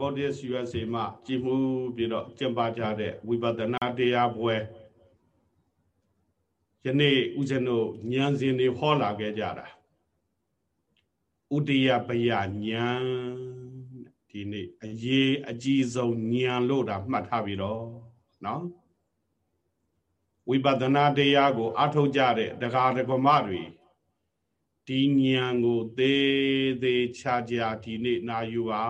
ဗောဓိစ USA မှာကြည်မှုပြီးတော့ကျင်းပကြတဲ့ဝိပဿနာတရားပွဲယနေ့ဦးဇင်းတို့ဉာဏ်စဉ်တွေဟောလာခဲ့ကြတာဥတယပယဉာဏ်ဒီနေ့အရေးအကြီးဆုံးဉာဏ်လို့တာမှတ်ထားပြီးတော့နော်ဝိပဿနာတရားကိုအထောက်ကြတဲ့တရားဓမ္မတွေဒီဉာဏ်ကိုသေးသေးချာချာဒီနေ့နာယူပါ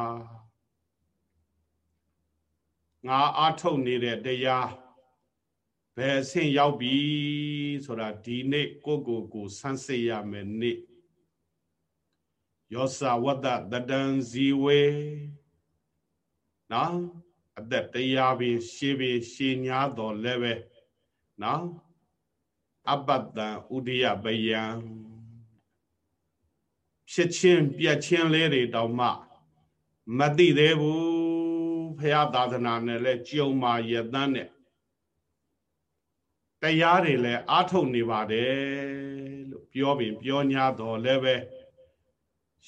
ငါအထုတ်နေတဲ့တရားဘယ်အဆင့်ရောက်ပြီဆိုတာဒီနေ့ကိုကိုကိုဆန်းစစ်ရမယ်နေ့ယောသဝတ္တတတံဇီဝေနော်အသက်တရားပင်ရှေးပင်ရှေးညာတော်လည်းပဲနော်အပတ္တံဥဒိယပယံဖြစ်ချင်းပြက်ချင်းလေးတွေတောင်မှမသိသေးဘူး ဖရာသာသနာနဲ့လဲကြုံမာရတန်းနဲ့တရားတွေလည်းအားထုတ်နေပါတယ်လို့ပြောပြီးပြော냐တော်လည်းပဲ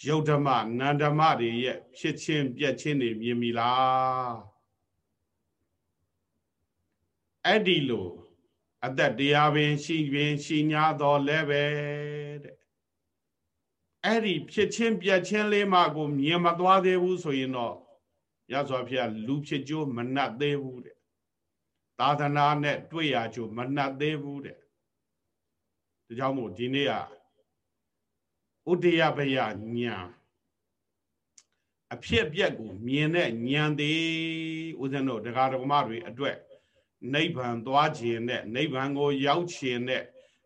ယုတ်ဓမ္မနန္ဓမ္မတွေရဲ့ဖြစ်ချင်းပြက်ချင်းတွေမြင်ပြီလားအဲ့ဒီလိုအသက်တရားပင်ရှိပင်ရှိ냐တော်လည်းပဲတဲ့အဲ့ဒီဖြစ်ချင်းပြက်ချင်းလေးမှကိုမြင်မသွားသေးဘူးဆိုရင်တော့ ရသော်ဖေလူဖြစ်ကြိုးမနှက်သေးဘူးတဲ့သာသနာနဲ့တွေ့ရကြိုးမနှက်သေးဘူးတဲ့ဒါကြောင့်မို့ဒီနေ့ကဥဒယဘယညာအဖြစ်အပျက်ကိုမြင်တဲ့ဉာဏ်သည်ဦးဇင်းတို့တရားဓမ္မတွေအတွက်နိဗ္ဗာန်သွားခြင်းနဲ့နိဗ္ဗာန်ကိုရောက်ခြင်းနဲ့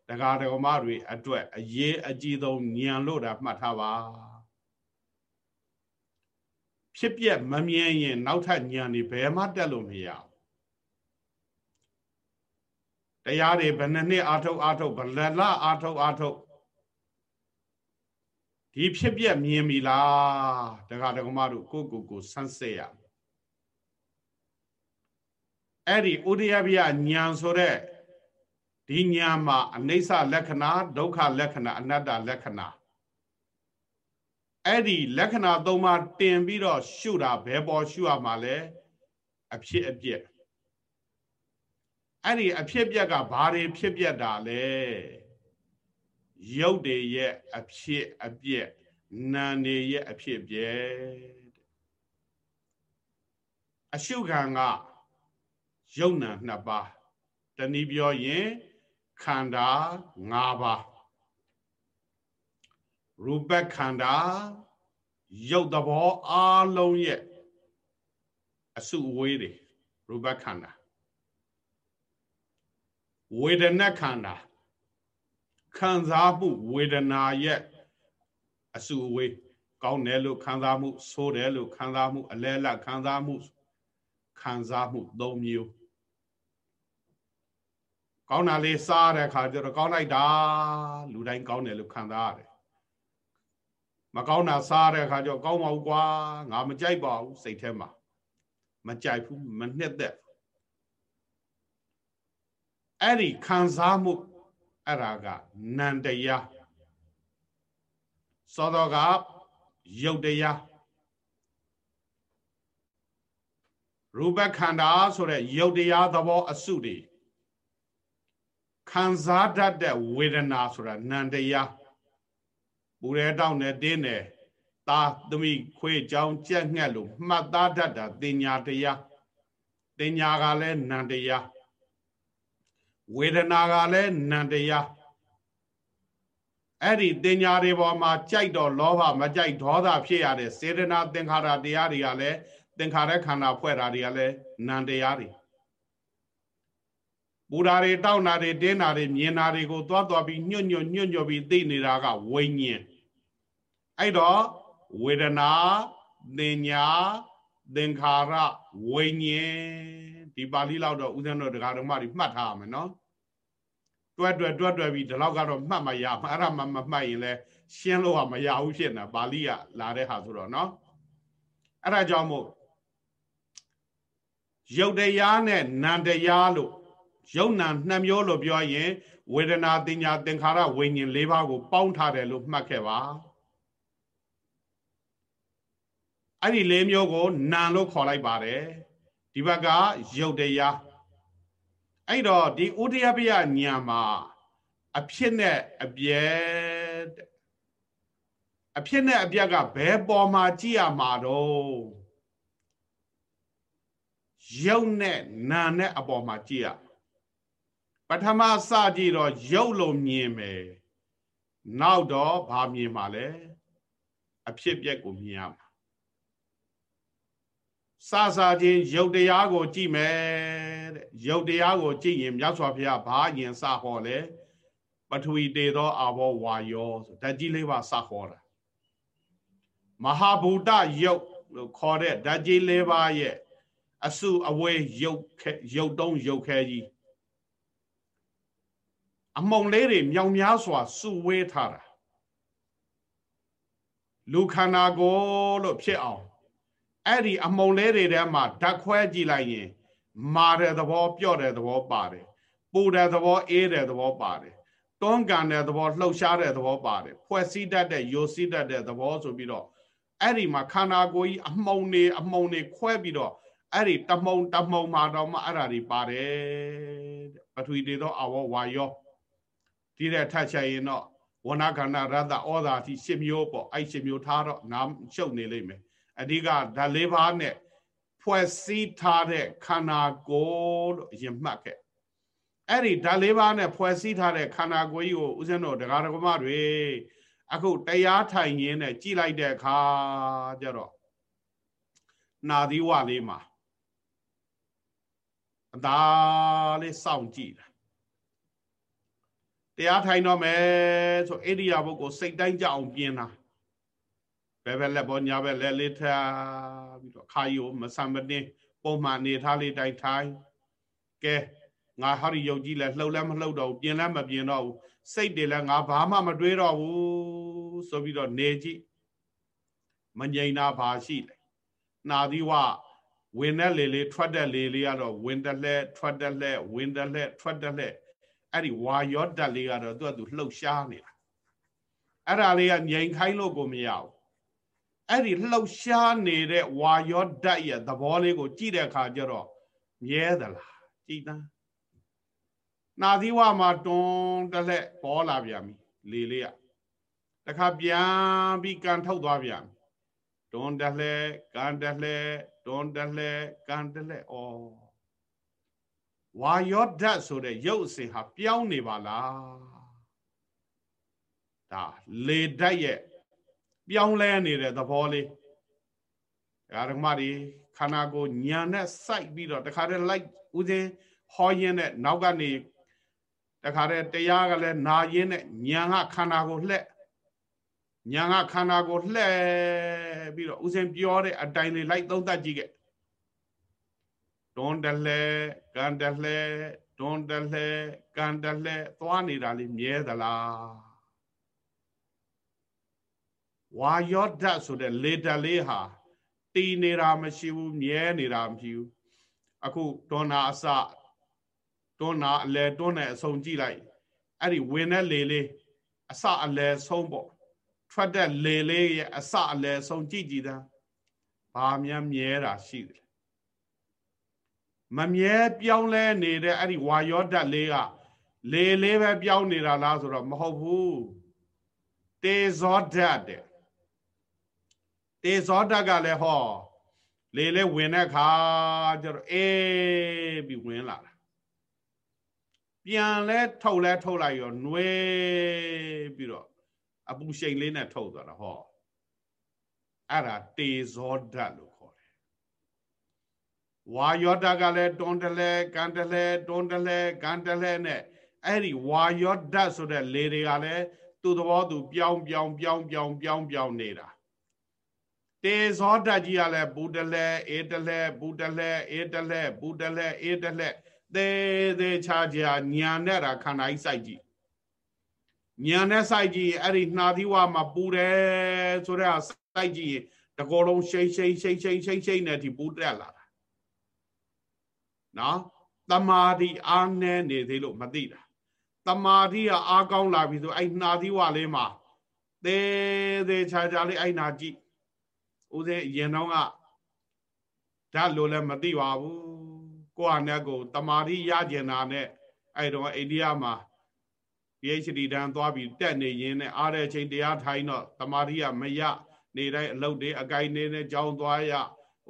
တရားဓမ္မတွေအတွက်အရေးအကြီးဆုံးဉာဏ်လို့တာမှတ်ထားပါ ဖြစ်ပျက်မမြင်ရင်နောက်ထပ်ဉာဏ်တွေဘယ်မှတက်လို့မရဘူးတရားတွေဘယ်နှစ်နှစ်အာထုတ်အာထုတ်ဘယ်လအာထုတ်အာထုတ်ဒီဖြစ်ပျက်မြင်ပြီလားတရားဓမ္မတို့ကိုကိုကိုဆန်းစစ်ရအဲ့ဒီဥဒိယဗျာဉာဏ်ဆိုတဲ့ဒီညာမှာအနိစ္စလက္ခဏာဒုက္ခလက္ခဏာအနတ္တလက္ခဏာ အဲ့ဒီလက္ခဏာသုံးပါးတင်ပြီးတော့ရှုတာဘယ်ပေါ်ရှုရမှာလဲအဖြစ်အပျက်အဲ့ဒီအဖြစ်ပြက်ကဘာတွေဖြစ်ပြက်တာလဲရုပ်တွေရဲ့အဖြစ်အပျက်နာနေရဲ့အဖြစ်ပြက်အရှုခံကယုံနာနှစ်ပါးတနည်းပြောရင်ခန္ဓာ၅ပါး ရူပခန္ဓာရုပ်သဘောအလုံးရဲ့အစုအဝေးတွေရူပခန္ဓာဝေဒနာခန္ဓာခံစားမှုဝေဒနာရဲ့အစုအဝေးကောင်းတယ်လို့ခံစားမှုဆိုးတယ်လို့ခံစားမှုအလဲလတ်ခံစားမှုခံစားမှု၃မျိုးကောင်းတာလေးစားတဲ့အခါကျတော့ကောင်းလိုက်တာလူတိုင်းကောင်းတယ်လို့ခံစားရတယ် မကောင်းတာစားတဲ့အခါကျတော့ကောင်းပါဘူးကွာငါမကြိုက်ပါဘူးစိတ်ထဲမှာမကြိုက်ဘူးမနှစ်သက်အဲ့ဒီခံစားမှုအဲ့ဒါကနန္တရားသောတော်ကယုတ်တရားရူပခန္ဓာဆိုတဲ့ယုတ်တရားသဘောအစုတွေခံစားတတ်တဲ့ဝေဒနာဆိုတာနန္တရား ပူရဲတောင်းနဲ့တင်းတယ်သာသမီခွေးကြောင်ကြက်ငှက်လို့မှတ်သားတတ်တာတင်ညာတရားတင်ညာကလည်းနန္တရားဝေဒနာကလည်းနန္တရားအဲ့ဒီတင်ညာတွေပေါ်မှာကြိုက်တော့လောဘမကြိုက်ဒေါသဖြစ်ရတဲ့စေတနာသင်္ခါရတရားတွေကလည်းသင်္ခါရခန္ဓာဖွဲ့တာတွေကလည်းနန္တရားတွေပူဓာတွေတောက်နာတွေတင်းနာတွေမြင်နာတွေကိုသွားသွားပြီးညွတ်ညွတ်ညွတ်ညွတ်ပြီးသိနေတာကဝိညာဉ် အဲ့တော့ဝေဒနာသင်ညာသင်္ခါရဝိညာဉ်ဒီပါဠိလောက်တော့ဦးဇင်းတို့တရားတော်မှတွေမှတ်ထားရမယ်နော်တွဲတွဲတွဲတွဲပြီးဒီလောက်ကတော့မှတ်မရမှာအဲ့ဒါမှမမှတ်ရင်လဲရှင်းလို့ကမရဘူးဖြစ်နေတာပါဠိကလာတဲ့ဟာဆိုတော့နော်အဲ့ဒါကြောင့်မို့ရုပ်တရားနဲ့နံတရားလို့ယုံနာနှစ်မျိုးလို့ပြောရင်ဝေဒနာတင်ညာသင်္ခါရဝိညာဉ်၄ပါးကို ပေါင်းထားတယ်လို့မှတ်ခဲ့ပါ အဲ့ဒီလေးမျိုးကိုနာလို့ခေါ်လိုက်ပါတယ်ဒီဘက်ကရုပ်တရားအဲ့တော့ဒီဥဒယပယညာမှာအဖြစ်နဲ့အပြည့်အဖြစ်နဲ့အပြတ်ကဘယ်ပေါ်မှာကြည့်ရမှာတော့ရုပ်နဲ့နာနဲ့အပေါ်မှာကြည့်ရပထမစကြည့်တော့ရုပ်လို့မြင်မယ်နောက်တော့ဘာမြင်မှာလဲအဖြစ်ပြက်ကိုမြင်ရမှာ စစာချင်းရုပ်တရားကိုကြည့်မယ်တဲ့ရုပ်တရားကိုကြည့်ရင်မြတ်စွာဘုရားဘာရင်စဟောလဲပထဝီတေသောအာဘောဝါယောဆိုဓာတ်ကြီးလေးပါစဟောတာမဟာဘူတယုတ်လို့ခေါ်တဲ့ဓာတ်ကြီးလေးပါရဲ့အစုအဝေးယုတ်ယုတ်တုံးယုတ်ခဲကြီးအမုံလေးတွေမြောင်များစွာစုဝေးထားတာလူခန္ဓာကိုယ်လို့ဖြစ်အောင် အဲ့ဒီအမုံလေးတွေထဲမှာဓာတ်ခွဲကြည့်လိုက်ရင်မာတဲ့သဘောပြော့တဲ့သဘောပါတယ်ပူတဲ့သဘောအေးတဲ့သဘောပါတယ်တွန်းကန်တဲ့သဘောလှုပ်ရှားတဲ့သဘောပါတယ်ဖွဲ့စည်းတတ်တဲ့ယိုစီးတတ်တဲ့သဘောဆိုပြီးတော့အဲ့ဒီမှာခန္ဓာကိုယ်ကြီးအမှုံနေအမှုံနေခွဲပြီးတော့အဲ့ဒီတမုံတမုံမှာတော့မှအဲ့ဒါတွေပါတယ်တဲ့ပထဝီတေသောအဝဝါယောဒီတဲ့ထချက်ရင်တော့ဝဏခန္ဓာရတ္တဩဇာတိ၈မျိုးပေါ့အဲ့၈မျိုးထားတော့နားရှုပ်နေလိမ့်မယ် အဓိကဓာလေးပါးနဲ့ဖွဲ့စည်းထားတဲ့ခန္ဓာကိုယ်လို့အရင်မှတ်ခဲ့အဲ့ဒီဓာလေးပါးနဲ့ဖွဲ့စည်းထားတဲ့ခန္ဓာကိုယ်ကြီးကိုဦးဇင်းတို့ဒကာဒကမတွေအခုတရားထိုင်ရင်းနဲ့ကြည်လိုက်တဲ့အခါကျတော့နာသီဝလေးမှာအသာလေးစောင့်ကြည့်တာတရားထိုင်တော့မယ်ဆိုအိရိယာပုဂ္ဂိုလ်စိတ်တိုင်းကြအောင်ပြင်တာ ဘယ်ဘက်လက်ပေါ်ညာဘက်လက်လေးထားပြီးတော့ခါယိုမဆံမတင်ပုံမှန်နေထားလေးတိုင်းထိုင်ကဲငါဟာဒီယုတ်ကြီးလဲလှုပ်လဲမလှုပ်တော့ဘူးပြင်လဲမပြင်တော့ဘူးစိတ်တွေလဲငါဘာမှမတွေးတော့ဘူးဆိုပြီးတော့နေကြည့်မငြိမ်တာဘာရှိလဲနာသီဝဝင်တဲ့လေလေးထွက်တဲ့လေလေးကတော့ဝင်တဲ့လှဲထွက်တဲ့လှဲဝင်တဲ့လှဲထွက်တဲ့လှဲအဲ့ဒီဝါရောတက်လေးကတော့သူကသူလှုပ်ရှားနေတာအဲ့ဒါလေးကငြိမ်ခိုင်းလို့ကိုမရဘူး အဲ့ဒီလှုပ်ရှားနေတဲ့ဝါရောဓာတ်ရဲ့သဘောလေးကို ကြည့်တဲ့အခါကျတော့မြဲသလားကြည်သားနာသီဝမှာတွန်းတလက်ပေါ်လာပြန်ပြီလေလေးကတခါပြန်ပြီးကန်ထုတ်သွားပြန်တွန်းတလက်ကန်တလက်တွန်းတလက်ကန်တလက်ဩဝါယောဓာတ်ဆိုတဲ့ရုပ်အစဉ်ဟာပြောင်းနေပါလားဒါလေဓာတ်ရဲ့ ပြောင်းလဲနေတဲ့သဘောလေးဓမ္မတွေခန္ဓာကိုယ်ညာနဲ့စိုက်ပြီးတော့တခါတည်းလိုက်ဦးစင်းဟောရင်းနဲ့နောက်ကနေတခါတည်းတရားကလည်းနာရင်းနဲ့ညာကခန္ဓာကိုလှက်ညာကခန္ဓာကိုလှက်ပြီးတော့ဦးစင်းပြောတဲ့အတိုင်းလေးလိုက်သုံးသပ်ကြည့်ခဲ့တွန်းတလဲကန်တလဲတွန်းတလဲကန်တလဲသွားနေတာလေးမြဲသလား ဝါယောဓာတ်ဆိုတဲ့လေဓာတ်လေးဟာတည်နေတာမရှိဘူးမြဲနေတာမရှိဘူးအခုတွန်းနာအစတွန်းနာအလဲတွန်းတဲ့အဆုံးကြည့်လိုက်အဲ့ဒီဝင်တဲ့လေလေးအစအလဲဆုံးပေါ့ထွက်တဲ့လေလေးရဲ့အစအလဲဆုံးကြည့်ကြည့်တာဘာများမြဲတာရှိတယ်မမြဲပြောင်းလဲနေတဲ့အဲ့ဒီဝါယောဓာတ်လေးကလေလေးပဲပြောင်းနေတာလားဆိုတော့မဟုတ်ဘူးတေဇောဓာတ်တဲ့ တေဇောဓာတ်ကလည်းဟောလေလေဝင်တဲ့ခါကျတော့အေးပြီးဝင်လာတာပြန်လဲထုတ်လဲထုတ်လိုက်ရောနှွေးပြီးတော့အပူရှိန်လေးနဲ့ထုတ်သွားတာဟောအဲ့ဒါတေဇောဓာတ်လို့ခေါ်တယ်ဝါယောဓာတ်ကလည်းတွန်းတလဲကန်တလဲတွန်းတလဲကန်တလဲနဲ့အဲ့ဒီဝါယောဓာတ်ဆိုတဲ့လေတွေကလည်းသူ့သဘောသူ ပြောင်းပြောင်းပြောင်းပြောင်းပြောင်းပြောင်းနေတာ တေဇောဓာတ်ကြီးကလည်းဘူတလဲအေတလဲဘူတလဲအေတလဲဘူတလဲအေတလဲသေးသေးချာချာညာနဲ့တာခန္ဓာကြီးစိုက်ကြည့်ညာနဲ့စိုက်ကြည့်အဲ့ဒီနှာသီးဝါမှာပူတယ်ဆိုတော့စိုက်ကြည့်တကောလုံးရှိန်ရှိန်ရှိန်ရှိန်ရှိန်ရှိန်နဲ့ဒီပူတက်လာတာနော်တမာတိအားနည်းနေသေးလို့မသိတာတမာတိကအားကောင်းလာပြီဆိုအဲ့နှာသီးဝါလေးမှာသေးသေးချာချာလေးအဲ့နာကြည့် ဦးဇင်းအရင်တော့ကဓာတ်လို့လည်းမသိပါဘူးကိုယ့်ဟာနဲ့ကိုတမာတိရကျင်တာနဲ့အဲ့တော့အိန္ဒိယမှာ PhD တန်းသွားပြီးတက်နေရင်းနဲ့အားတဲ့အချိန်တရားထိုင်တော့တမာတိကမရနေတိုင်းအလုပ်တွေအကိုင်နေနဲ့ကြောင်းသွားရ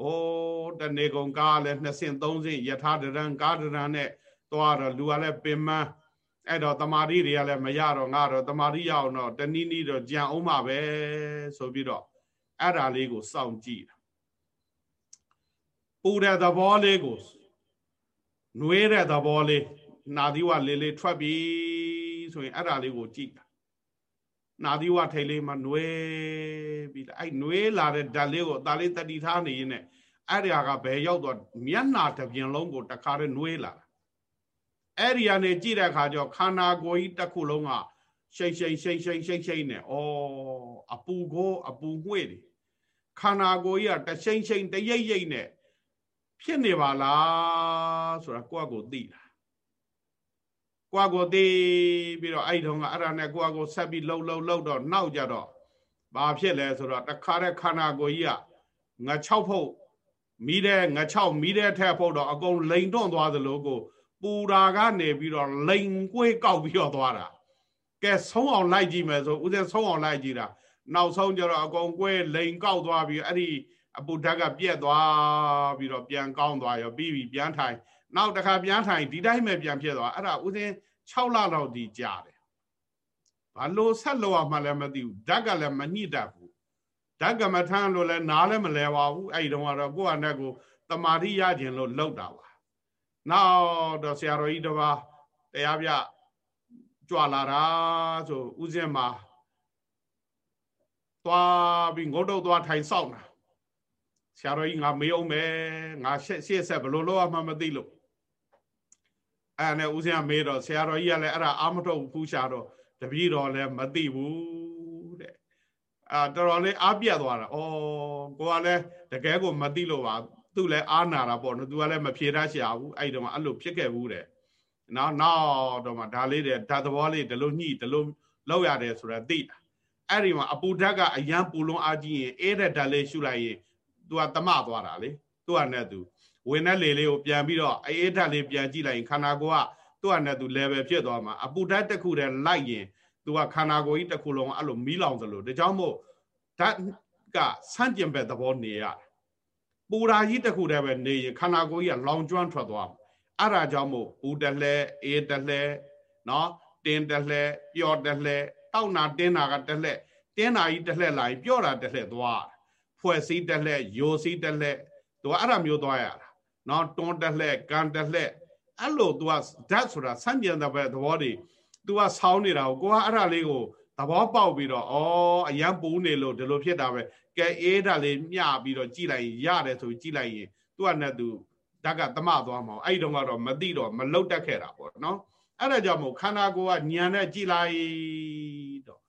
အိုးတနေကုန်ကားလည်းနှစ်ဆင့်သုံးဆင့်ယထာဒရံကားဒရံနဲ့သွားတော့လူကလည်းပင်မအဲ့တော့တမာတိတွေကလည်းမရတော့ငါတော့တမာတိရအောင်တော့တနည်းနည်းတော့ကြံအောင်ပါပဲဆိုပြီးတော့ အဲ့ဒါလေးကိုစောင့်ကြည့်တာပူတဲ့သဘောလေးကိုနှွေးတဲ့သဘောလေးနာသီဝလေးလေးထွက်ပြီဆိုရင်အဲ့ဒါလေးကိုကြည့်တာနာသီဝထိတ်လေးမှနှွေးပြီးအဲ့နှွေးလာတဲ့ဓာတ်လေးကိုအသားလေးတတိထားနေရင်နဲ့အဲ့ဒီဟာကဘယ်ရောက်တော့မျက်နာတစ်ပြင်လုံးကိုတခါတည်းနှွေးလာတာအဲ့ဒီကနေကြည့်တဲ့အခါကျတော့ခန္ဓာကိုယ်ကြီးတစ်ခုလုံးက ရှိတ်ရှိတ်ရှိတ်ရှိတ်ရှိတ်ရှိတ်နဲ့ဩအပူကိုအပူငွေ့တယ်ခန္ဓာကိုယ်ကြီးကတရှိန်ရှိန်တရိပ်ရိပ်နဲ့ဖြစ်နေပါလားဆိုတာကိုယ့်အကိုသိတာကိုယ့်အကိုသိပြီးတော့အဲ့တုန်းကအဲ့ဒါနဲ့ကိုယ့်အကိုဆက်ပြီးလှုပ်လှုပ်လှုပ်တော့နောက်ကြတော့ဘာဖြစ်လဲဆိုတော့တခါတဲ့ခန္ဓာကိုယ်ကြီးကငါ6ဖုတ်မိတဲ့ငါ6မိတဲ့ထက်ဖုတ်တော့အကုန်လိန်တွန့်သွားသလိုကိုပူတာကနေပြီးတော့လိန်ကွေးကောက်ပြီးတော့သွားတာ ကဲဆုံးအောင်လိုက်ကြည့်မယ်ဆိုဦးဇင်းဆုံးအောင်လိုက်ကြည့်တာနောက်ဆုံးကျတော့အကုန်ကွဲလိန်ကောက်သွားပြီးအဲ့ဒီအပူဓာတ်ကပြက်သွားပြီးတော့ပြန်ကောင်းသွားရောပြီးပြီးပြန်ထိုင်နောက်တစ်ခါပြန်ထိုင်ဒီတိုင်းပဲပြန်ဖြစ်သွားအဲ့ဒါဦးစင်း6လလောက်ဒီကြာတယ်ဘာလို့ဆက်လို့မှလည်းမသိဘူးဓာတ်ကလည်းမညှိတတ်ဘူးဓာတ်ကမထမ်းလို့လည်းနားလည်းမလဲပါဘူးအဲ့ဒီတော့ကတော့ကိုယ့်အနဲ့ကိုတမာတိရခြင်းလို့လောက်တာပါနောက်တော့ဆရာတော်ကြီးတစ်ပါးတရားပြ ကြွလာတာဆိုဦးစင်းမှာသွားပြီးငုတ်တုတ်သွားထိုင်ဆောက်တာဆရာတော်ကြီးငါမေးအောင်မယ်ငါရှေ့ရှေ့ဆက်ဘလို့လို့မှမသိလို့အဲ့နဲ့ဦးဇင်းကမေးတော့ဆရာတော်ကြီးကလည်းအဲ့ဒါအာမထုတ်ဘူးရှာတော့တပည့်တော်လည်းမသိဘူးတဲ့အာတော်တော်လေးအားပြတ်သွားတာဩကိုကလည်းတကယ်ကိုမသိလို့ပါသူ့လည်းအားနာတာပေါ့နော်သူကလည်းမဖြေတတ်ရှာဘူးအဲ့တော့မှအဲ့လိုဖြစ်ခဲ့ဘူးတဲ့ နောက်နောက်တော့မှဒါလေးတဲ့ဓာတ်သဘောလေးဒီလိုညှိဒီလိုလောက်ရတယ်ဆိုတော့သိတာအဲ့ဒီမှာအပူဓာတ်ကအရန်ပူလွန်အားကြီးရင်အေးတဲ့ဓာတ်လေးရှုလိုက်ရင်သူကတမသွားတာလေသူကနဲ့သူဝင်တဲ့လေလေးကိုပြန်ပြီးတော့အေးဓာတ်လေးပြန်ကြည့်လိုက်ရင်ခန္ဓာကိုယ်ကသူကနဲ့သူ level ဖြစ်သွားမှာအပူဓာတ်တစ်ခုတည်းလိုက်ရင်သူကခန္ဓာကိုယ်ကြီးတစ်ခုလုံးအဲ့လိုမီးလောင်သလိုဒါကြောင့်မို့ဓာတ်ကဆန့်ကျင်ဘက်သဘောနေရတယ်ပူရာကြီးတစ်ခုတည်းပဲနေရင်ခန္ဓာကိုယ်ကြီးကလောင်ကျွမ်းထွက်သွား အဲ့ဒါကြောင့်မို့ပူတလဲအေးတလဲနော်တင်းတလဲပျော့တလဲတောက်နာတင်းနာကတလဲတင်းနာကြီးတလှက်လာရင်ပျော့တာတလှက်သွားဖွဲ့စည်းတလှက်ယိုစည်းတလှက်သူကအဲ့ဒါမျိုးသွားရတာနော်တွန်းတလှက်ကန်တလှက်အဲ့လို तू ကဓာတ်ဆိုတာစံကျင်တဲ့ဘက်သဘောတွေ तू ကဆောင်းနေတာကိုကိုကအဲ့ဒါလေးကိုသဘောပေါက်ပြီးတော့ဩအရန်ပူနေလို့ဒီလိုဖြစ်တာပဲကဲအေးဓာတ်လေးမျှပြီးတော့ကြည်လိုက်ရတယ်ဆိုကြည်လိုက်ရင် तू ကနဲ့ तू ဓာတ်ကတမသွားမှာအဲ့ဒီတော့ကတော့မသိတော့မလုတ်တက်ခဲ့တာပေါ့နော်အဲ့ဒါကြောင့်မို့ခန္ဓာကိုယ်ကညံနဲ့ကြည်လိုက်တော့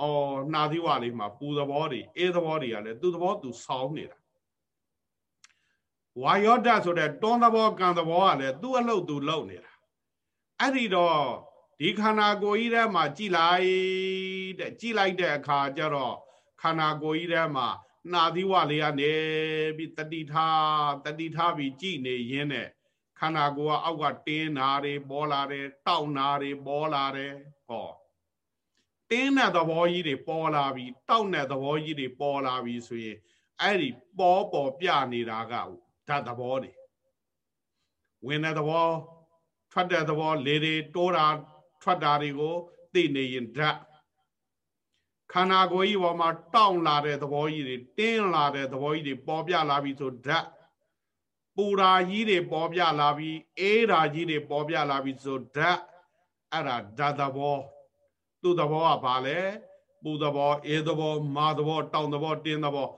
အော်နှာသီးဝလေးမှာပူသဘောတွေအေးသဘောတွေကလည်းသူ့သဘောသူဆောင်းနေတာဝါယောဒဆိုတဲ့တွန်းသဘောကံသဘောကလည်းသူ့အလုပ်သူလုပ်နေတာအဲ့ဒီတော့ဒီခန္ဓာကိုယ်ကြီးထဲမှာကြည်လိုက်တဲ့ကြည်လိုက်တဲ့အခါကျတော့ခန္ဓာကိုယ်ကြီးထဲမှာ နှာသီးဝလေးကနေပြီးတတိထားတတိထားပြီးကြည်နေရင်းနဲ့ခန္ဓာကိုယ်ကအောက်ကတင်းနာတွေပေါ်လာတယ်တောက်နာတွေပေါ်လာတယ်ဟောတင်းတဲ့သဘောကြီးတွေပေါ်လာပြီးတောက်တဲ့သဘောကြီးတွေပေါ်လာပြီးဆိုရင်အဲ့ဒီပေါ်ပေါ်ပြနေတာကဓာတ်သဘောတွေဝင်တဲ့သဘောထွက်တဲ့သဘောလေတွေတိုးတာထွက်တာတွေကိုသိနေရင်ဓာတ် ခန္ဓာကိုယ်ကြီးပေါ်မှာတောင့်လာတဲ့သဘောကြီးတွေတင်းလာတဲ့သဘောကြီးတွေပေါ်ပြလာပြီးဆိုဓာတ်ပူရာကြီးတွေပေါ်ပြလာပြီးအေးရာကြီးတွေပေါ်ပြလာပြီးဆိုဓာတ်အဲ့ဒါဓာတ်သဘောသူ့သဘောကဘာလဲပူသဘောအေးသဘောမာသဘောတောင်သဘောတင်းသဘော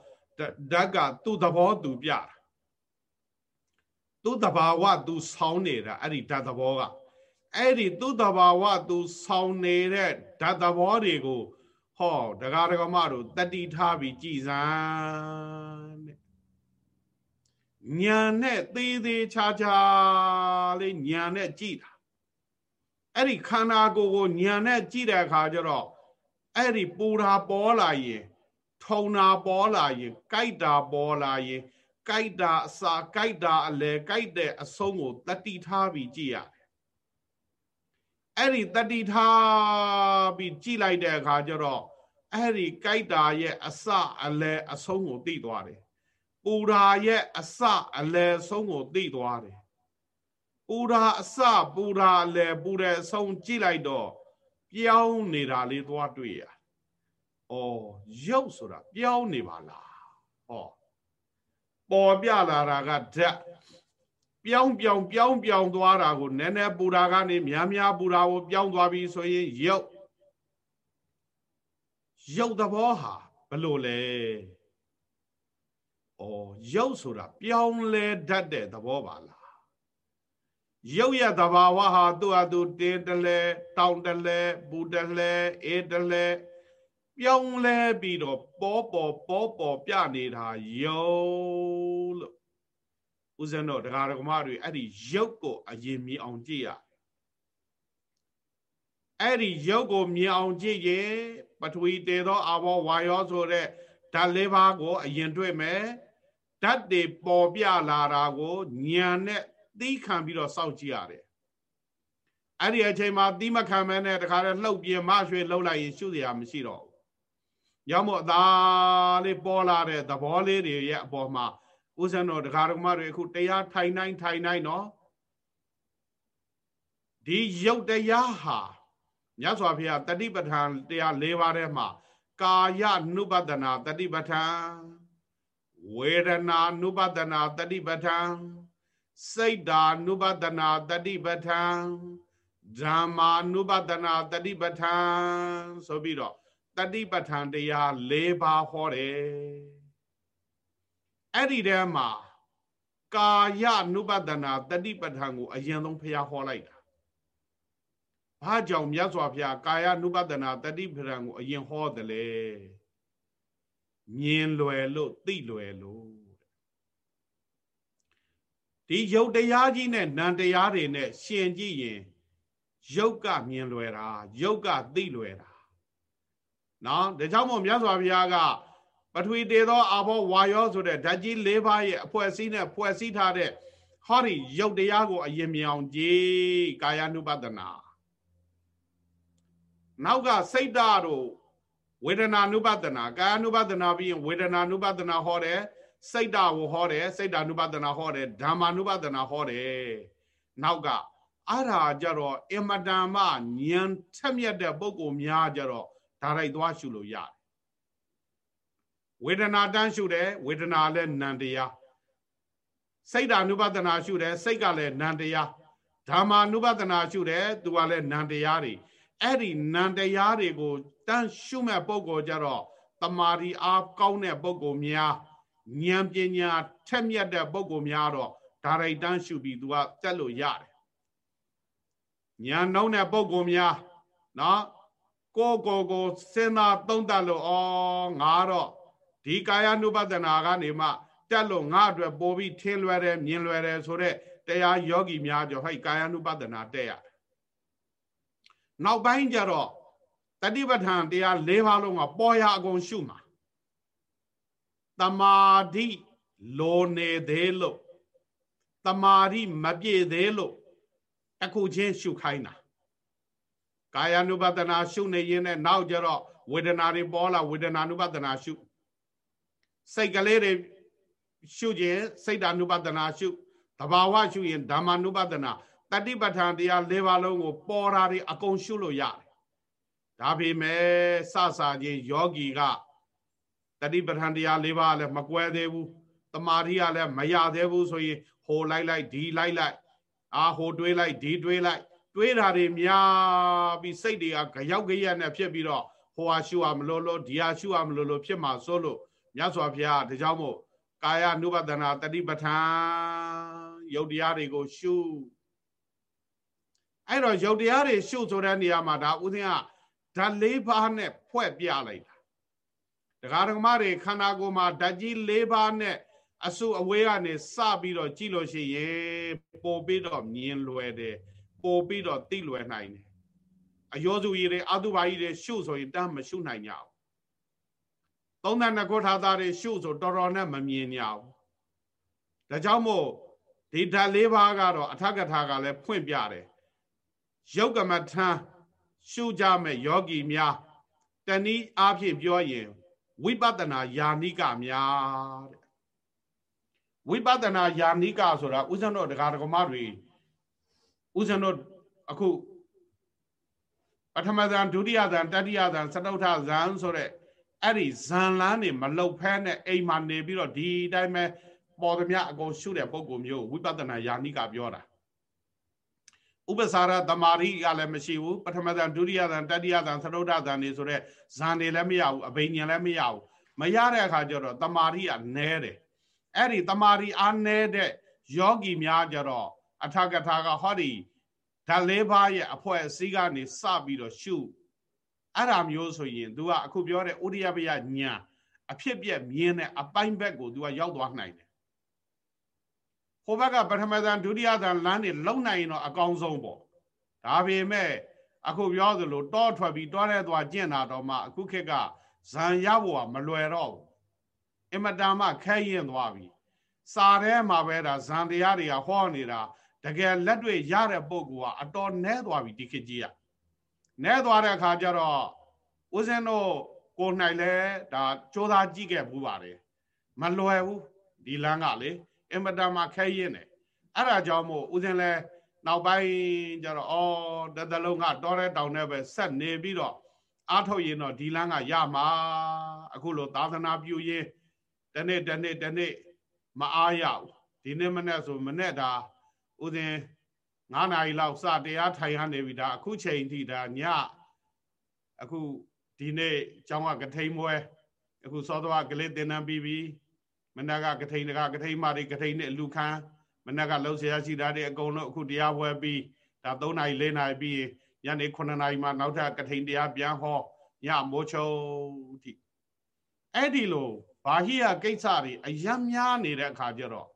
ဓာတ်ကသူ့သဘောသူပြတာသူ့တဘာဝသူဆောင်းနေတာအဲ့ဒီဓာတ်သဘောကအဲ့ဒီသူ့တဘာဝသူဆောင်းနေတဲ့ဓာတ်သဘောတွေကို ဟောဒကာဒကမတို့တတိထားပြီးကြည်စမ်းတဲ့ညာနဲ့သေးသေးချာချာလေးညာနဲ့ကြည်တာအဲ့ဒီခန္ဓာကိုယ်ကိုညာနဲ့ကြည့်တဲ့အခါကျတော့အဲ့ဒီပူတာပေါ်လာရင်ထထုံတာပေါ်လာရင်ကြိုက်တာပေါ်လာရင်ကြိုက်တာအစာကြိုက်တာအလဲကြိုက်တဲ့အဆုံးကိုတတိထားပြီးကြည့်ရတယ် အဲ့ဒီတတိထားပြီးကြည့်လိုက်တဲ့အခါကျတော့အဲ့ဒီကြိုက်တာရဲ့အစအလဲအဆုံးကိုသိသွားတယ်ပူရာရဲ့အစအလဲဆုံးကိုသိသွားတယ်ပူရာအစပူရာအလဲပူတဲ့အဆုံးကြည့်လိုက်တော့ပြောင်းနေတာလေးသွားတွေ့ရ။အော်ရုပ်ဆိုတာပြောင်းနေပါလား။ဟောပေါ်ပြလာတာကဓာတ် ပြောင်းပြောင်းပြောင်းပြောင်းသွားတာကိုနည်းနည်းပူတာကနေများများပူတာကိုပြောင်းသွားပြီဆိုရင်ရုပ်ရုပ်သဘောဟာဘလို့လဲ။အော်ရုပ်ဆိုတာပြောင်းလဲတတ်တဲ့သဘောပါလားရုပ်ရသဘာဝဟာသူ့အတူတင်းတလဲတောင်းတလဲပူတလဲအေးတလဲပြောင်းလဲပြီးတော့ပေါ်ပေါ်ပေါ်ပေါ်ပြနေတာယုတ်လို့ ဦးဇင်းတို့တရားဓမ္မတွေအဲ့ဒီရုပ်ကိုအရင်မြင်အောင်ကြည့်ရအဲ့ဒီရုပ်ကိုမြင်အောင်ကြည့်ရင်ပထဝီတေသောအဘောဝါယောဆိုတဲ့ဓာတ်လေးပါးကို အရင်တွေ့မယ်ဓာတ်တွေပေါ်ပြလာတာကိုဉာဏ်နဲ့သီးခံပြီးတော့စောင့်ကြည့်ရတယ်အဲ့ဒီအချိန်မှာသီးမခံမဲနဲ့တခါတည်းလှုပ်ပြင်းမရွှေလှုပ်လိုက်ရင်ရှုစရာမရှိတော့ဘူးရောက်မို့အသာလေးပေါ်လာတဲ့သဘောလေးတွေရဲ့အပေါ်မှာ ဦးဇင်းတော်တရားဓမ္မတွေအခုတရားထိုင်နိုင်ထိုင်နိုင်နော်ဒီရုပ်တရားဟာမြတ်စွာဘုရားတတိပဋ္ဌာန်တရား၄ပါးထဲမှာကာယ ानु ပဒနာတတိပဋ္ဌာန်ဝေဒနာ ानु ပဒနာတတိပဋ္ဌာန်စိတ်ဓာနုပဒနာတတိပဋ္ဌံဓမ္မာနုပဒနာတတိပဋ္ဌံဆိုပြီးတော့တတိပဋ္ဌံတရား၄ပါးဟောတယ် အဲ့ဒီထဲမှာကာယနုပဒနာတတိပဋ္ဌံကိုအရင်ဆုံးဖျားဟောလိုက်တာဘာကြောင့်မြတ်စွာဘုရားကာယ ानु ပဒနာတတိပဋ္ဌာန်ကိုအရင်ဟောတယ်လေမြင်လွယ်လို့သိလွယ်လို့ဒီယုတ်တရားကြီးနဲ့နံတရားတွေနဲ့ရှင်ကြည့်ရင်ယုတ်ကမြင်လွယ်တာယုတ်ကသိလွယ်တာနော်ဒါကြောင့်မို့မြတ်စွာဘုရားက ပထဝီတေသောအာဘောဝါယောဆိုတဲ့ဓာတ်ကြီး၄ပါးရဲ့အဖွဲ့အစည်းနဲ့ဖွဲ့စည်းထားတဲ့ဟောဒီယုတ်တရားကိုအရင်မြင်အောင်ကြည်ကာယ ानु ပဒနာနောက်ကစိတ်ဓာတ်တို့ဝေဒနာ ानु ပဒနာကာယ ानु ပဒနာပြီးရင်ဝေဒနာ ानु ပဒနာဟောတယ်စိတ်ဓာတ်ကိုဟောတယ်စိတ်ဓာနုပဒနာဟောတယ်ဓမ္မာနုပဒနာဟောတယ်နောက်ကအဲ့ဒါကြတော့အမတန်မှဉာဏ်ထက်မြက်တဲ့ပုဂ္ဂိုလ်များကြတော့ဒါရိုက်သွားရှုလို့ရတယ် ဝေဒနာတန်းရှုတယ်ဝေဒနာလည်းနံတရားစိတ်ဓာနုပဒနာရှုတယ်စိတ်ကလည်းနံတရားဓမ္မာနုပဒနာရှုတယ်သူကလည်းနံတရားတွေအဲ့ဒီနံတရားတွေကိုတန်းရှုမဲ့ပုဂ္ဂိုလ်ကြတော့တမာရီအားကောင်းတဲ့ပုဂ္ဂိုလ်များဉာဏ်ပညာထက်မြက်တဲ့ပုဂ္ဂိုလ်များတော့ဒါရိုက်တန်းရှုပြီးသူကတက်လို့ရတယ်ဉာဏ်နှုံးတဲ့ပုဂ္ဂိုလ်များနော်ကိုကိုကိုစဉ်းစားသုံးသပ်လို့ဩငါတော့ ဒီကာယ ानु ပဒနာကနေမှတက်လို့ငါအတွက်ပို့ပြီးထင်းလွယ်တယ်မြင်လွယ်တယ်ဆိုတော့တရားယောဂီများကြောဟိုက်ကာယ ानु ပဒနာတက်ရတယ်နောက်ပိုင်းကျတော့တတိပဋ္ဌာန်တရား၄ပါးလုံးကပေါ်ရအကုန်ရှုမှာတမာတိလိုနေသေးလို့တမာတိမပြည့်သေးလို့အခုချင်းရှုခိုင်းတာကာယ ानु ပဒနာရှုနေရင်နဲ့နောက်ကြတော့ဝေဒနာတွေပေါ်လာဝေဒနာ ानु ပဒနာရှု စိတ်ကလေးတွေရှုခြင်းစိတ်ဓာ ानु ပဒနာရှုတဘာဝရှုရင်ဓမ္မ ानु ပဒနာတတိပဋ္ဌာန်တရား၄ပါးလုံးကိုပေါ်တာတွေအကုန်ရှုလို့ရတယ်ဒါပေမဲ့စစချင်းယောဂီကတတိပဋ္ဌာန်တရား၄ပါးလည်းမကွဲသေးဘူးတမာတိကလည်းမရသေးဘူးဆိုရင်ဟိုလိုက်လိုက်ဒီလိုက်လိုက်အာဟိုတွေးလိုက်ဒီတွေးလိုက်တွေးတာတွေများပြီးစိတ်တွေကကြောက်ကြရက်နဲ့ဖြစ်ပြီးတော့ဟိုဟာရှုရမလို့လို့ဒီဟာရှုရမလို့လို့ဖြစ်မှာစိုးလို့ မြတ်စွာဘုရားဒါကြောင့်မို့ကာယ ानु ပဒနာတတိပဋ္ဌာန်ယုတ်တရားတွေကိုရှုအဲ့တော့ယုတ်တရားတွေရှုဆိုတဲ့နေရာမှာဒါဥစဉ်ကဓာတ်လေးပါးနဲ့ဖွဲ့ပြလိုက်တာတရားဓမ္မတွေခန္ဓာကိုယ်မှာဓာတ်ကြီး၄ပါးနဲ့အစုအဝေးကနေစပြီးတော့ကြည့်လို့ရှိရင်ပို့ပြီးတော့မြင်လွယ်တယ်ပို့ပြီးတော့သိလွယ်နိုင်တယ်အယောစုကြီးတွေအတုပါကြီးတွေရှုဆိုရင်တမ်းမရှုနိုင်ကြဘူး 32ခုထာသားတွေရှုဆိုတော်တော်နဲ့မမြင်ကြဘူးဒါကြောင့်မို့ဒီဓာတ်၄ပါးကတော့အထကထာကလည်းဖွင့်ပြတယ်ယုတ်ကမထံရှုကြမဲ့ယောဂီများတနည်းအားဖြင့်ပြောရင်ဝိပဿနာယာနိကများတဲ့ဝိပဿနာယာနိကဆိုတာဥစ္စံတော်တရားဓမ္မတွေဥစ္စံတော်အခုပထမဇန်ဒုတိယဇန်တတိယဇန်စတုထဇန်ဆိုတဲ့ အဲ့ဒီဇန်လန်းနေမလုတ်ဖဲနဲ့အိမ်မှာနေပြီးတော့ဒီအတိုင်းပဲပေါ်သမျှအကုန်ရှုတဲ့ပုံကိုမျိုးဝိပဿနာယာနိကပြောတာဥပစာရသမာဓိကလည်းမရှိဘူးပထမဇန်ဒုတိယဇန်တတိယဇန်သတုဒ္ဒဇန်နေဆိုတဲ့ဇန်တွေလည်းမရဘူးအဘိညာဉ်လည်းမရဘူးမရတဲ့အခါကျတော့သမာဓိကနဲတယ်အဲ့ဒီသမာဓိအားနဲတဲ့ယောဂီများကြတော့အထကထာကဟောဒီဓာတ်လေးပါးရဲ့အဖွဲအစည်းကနေစပြီးတော့ရှု အဲ့ဒါမျိုးဆိုရင် तू ကအခုပြောတဲ့ဥရိယပယညာအဖြစ်ပြက်မြင်တဲ့အပိုင်းဘက်ကို तू ကရောက်သွားနိုင်တယ်ဟိုဘက်ကပထမဇန်ဒုတိယဇန်လမ်းနေလုံနိုင်ရင်တော့အကောင်းဆုံးပေါ့ဒါပေမဲ့အခုပြောသလိုတောထွက်ပြီးတောထဲသွားကျင့်တာတော့မှအခုခေတ်ကဇန်ရဖို့ကမလွယ်တော့ဘူးအင်မတန်မှခဲရင်သွားပြီစာထဲမှာပဲဒါဇန်တရားတွေကဟောနေတာတကယ်လက်တွေ့ရတဲ့ပုံကအတော်နဲသွားပြီဒီခေတ်ကြီးက နဲသွားတဲ့အခါကျတော့ဦးဇင်းတို့ကိုနိုင်လဲဒါစ조사ကြည့်ခဲ့ဘူးပါတယ်မလွယ်ဘူးဒီလမ်းကလေအင်မတန်မှခဲရင်တယ်အဲ့ဒါကြောင့်မို့ဦးဇင်းလဲနောက်ပိုင်းကျတော့အော်တသလုံးကတောတဲ့တောင်နဲ့ပဲဆက်နေပြီးတော့အားထုတ်ရင်တော့ဒီလမ်းကရမှာအခုလိုသာသနာပြုရင်တနေ့တနေ့တနေ့မအားရဘူးဒီနေ့မနေ့ဆိုမနေ့ဒါဦးဇင်း 9နာရီလောက်စတရားထိုင်ရနေပြီဒါအခုချိန်ထိဒါညအခုဒီနေ့ကျောင်းကကထိန်ပွဲအခုစောသွားကလေးတင်နန်းပြီးပြီမနက်ကကထိန်တကကထိန်မာတွေကထိန်နဲ့လူခန်းမနက်ကလှုပ်ရှားရှိတာတွေအကုန်လုံးအခုတရားပွဲပြီးဒါ3နာရီ4နာရီပြီးညနေ9နာရီမှနောက်ထပ်ကထိန်တရားပြန်ဟောညမိုးချုံထိအဲ့ဒီလိုဘာဟိယကိစ္စတွေအယံများနေတဲ့အခါကျတော့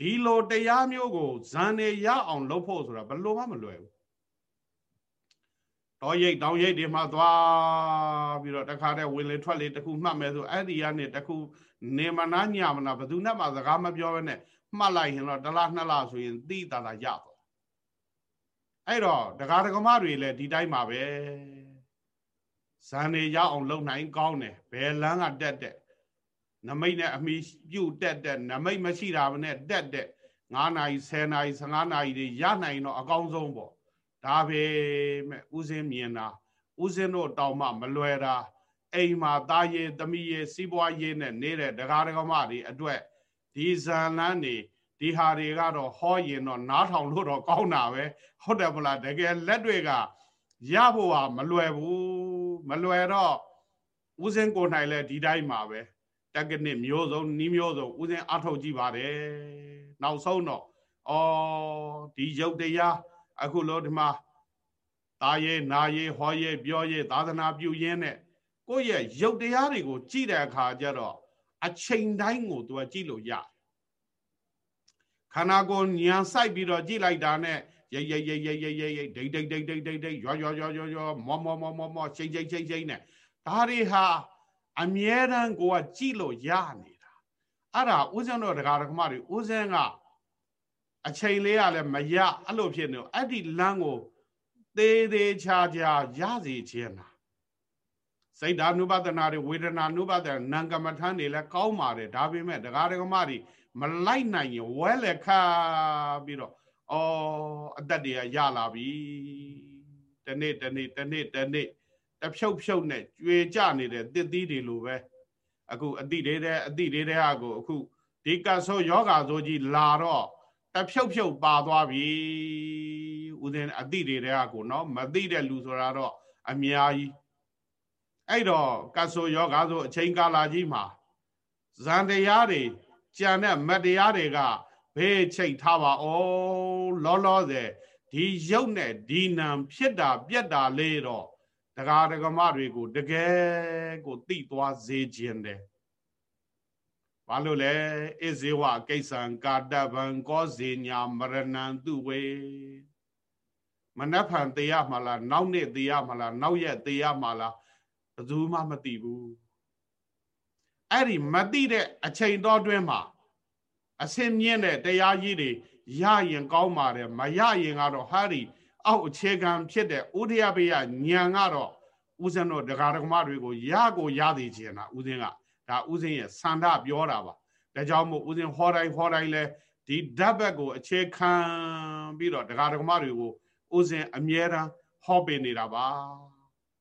ဒီလိုတရားမျိုးကိုဇန်နေရအောင်လုပ်ဖို့ဆိုတာဘယ်လိုမှမလွယ်ဘူးတောရိတ်တောင်ရိတ်တွေမှာသွားပြီးတော့တခါတည်းဝင်လေထွက်လေတခုမှတ်မယ်ဆိုအဲ့ဒီကနေတခုနေမနာညမနာဘယ်သူနဲ့မှစကားမပြောဘဲနဲ့မှတ်လိုက်ရင်တော့တစ်လားနှစ်လားဆိုရင်သိတာတာရသွားအဲ့တော့ဒကာဒကမတွေလည်းဒီတိုင်းပါပဲဇန်နေရအောင်လုပ်နိုင်ကောင်းတယ်ဘယ်လန်းကတက်တက် နမိတ်နဲ့အမိပြုတ်တက်တက်နမိတ်မရှိတာနဲ့တက်တက်9နာရီ10နာရီ15နာရီတွေရနိုင်တော့အကောင်းဆုံးပေါ့ဒါပဲမဲ့ဥစဉ်မြင်တာဥစဉ်တို့တောင်မှမလွယ်တာအိမ်မှာသားရေးသမီးရေးစီးပွားရေးနဲ့နေတဲ့ဒကာဒကမတွေအတွက်ဒီဇန်လန်းနေဒီဟာတွေကတော့ဟောရင်တော့နားထောင်လို့တော့ကောင်းတာပဲဟုတ်တယ်မလားတကယ်လက်တွေကရဖို့ဟာမလွယ်ဘူးမလွယ်တော့ဦးစင်းကိုနိုင်လဲဒီတိုင်းမှာပဲ တက်ကနစ်မျိုးစုံနီးမျိုးစုံဦးစင်းအထုတ်ကြည့်ပါတယ်နောက်ဆုံးတော့အော်ဒီရုပ်တရားအခုလို့ဒီမှာတာရေးနာရေးဟောရေးပြောရေးသာသနာပြုရင်းနဲ့ကိုယ့်ရဲ့ရုပ်တရားတွေကိုကြည့်တဲ့အခါကျတော့အချိန်တိုင်းကိုသူကကြည့်လို့ရခန္ဓာကိုယ်ညံဆိုင်ပြီးတော့ကြည့်လိုက်တာနဲ့ရိတ်ရိတ်ရိတ်ရိတ်ရိတ်ရိတ်ရိတ်ဒိတ်ဒိတ်ဒိတ်ဒိတ်ဒိတ်ဒိတ်ရွာရွာရွာရွာရွာမောမောမောမောမောချိန်ချိန်ချိန်ချိန်နဲ့ဒါတွေဟာ အမြဲတမ်းကိုကကြည့်လို့ရနေတာအဲ့ဒါဦးဇင်းတော်တရားဓမ္မတွေဦးဇင်းကအချိန်လေးကလည်းမရအဲ့လိုဖြစ်နေအဲ့ဒီလမ်းကိုသေးသေးချာချာရစေခြင်းလားစိတ်ဓာနုပဒနာတွေဝေဒနာနုပဒနာနာကမ္မထန်တွေလည်းကောင်းပါတယ်ဒါပေမဲ့တရားဓမ္မတွေမလိုက်နိုင်ရင်ဝဲလက်ခါပြီးတော့အော်အသက်တွေကရလာပြီတနေ့တနေ့တနေ့တနေ့ တဖြုတ်ဖြုတ်နဲ့ကြွေကြနေတဲ့တစ်သီးတွေလိုပဲအခုအတိတွေတဲ့အတိတွေတဲ့ဟာကိုအခုဒီကဆိုယောဂါဆိုကြီးလာတော့တဖြုတ်ဖြုတ်ပါသွားပြီဦးဇင်းအတိတွေတဲ့ဟာကိုနော်မသိတဲ့လူဆိုတာတော့အများကြီးအဲ့တော့ကဆိုယောဂါဆိုအချိန်ကာလကြီးမှာဇန်တရားတွေကြံတဲ့မတရားတွေကဘေးချိတ်ထားပါအောင်လောလောဆယ်ဒီရုပ်နဲ့ဒီနာဖြစ်တာပြက်တာလေးတော့ ဒကာဒကမတွေကိုတကယ်ကိုသိသွားစေခြင်းတယ်ဘာလို့လဲဣဇေဝကိစ္စံကာတဗံကောဇေညာမရဏံသူဝေမနဖန်တရားမှလားနောက်နေ့တရားမှလားနောက်ရက်တရားမှလားဘယ်သူမှမသိဘူးအဲ့ဒီမသိတဲ့အချိန်တော်တွင်းမှာအစင်မြင့်တဲ့တရားကြီးတွေရရင်ကောင်းပါတယ်မရရင်ကတော့ဟာဒီ အောက်အခြေခံဖြစ်တဲ့ဥဒယဘေယညံကတော့ဦးဇင်းတို့ဒကာဒကမတွေကိုရကိုရသေးချင်တာဦးဇင်းကဒါဦးဇင်းရဲ့ဆန္ဒပြောတာပါဒါကြောင့်မို့ဦးဇင်းဟောတိုင်းဟောတိုင်းလဲဒီဓာတ်ဘက်ကိုအခြေခံပြီးတော့ဒကာဒကမတွေကိုဦးဇင်းအမြဲတမ်းဟောပေးနေတာပါ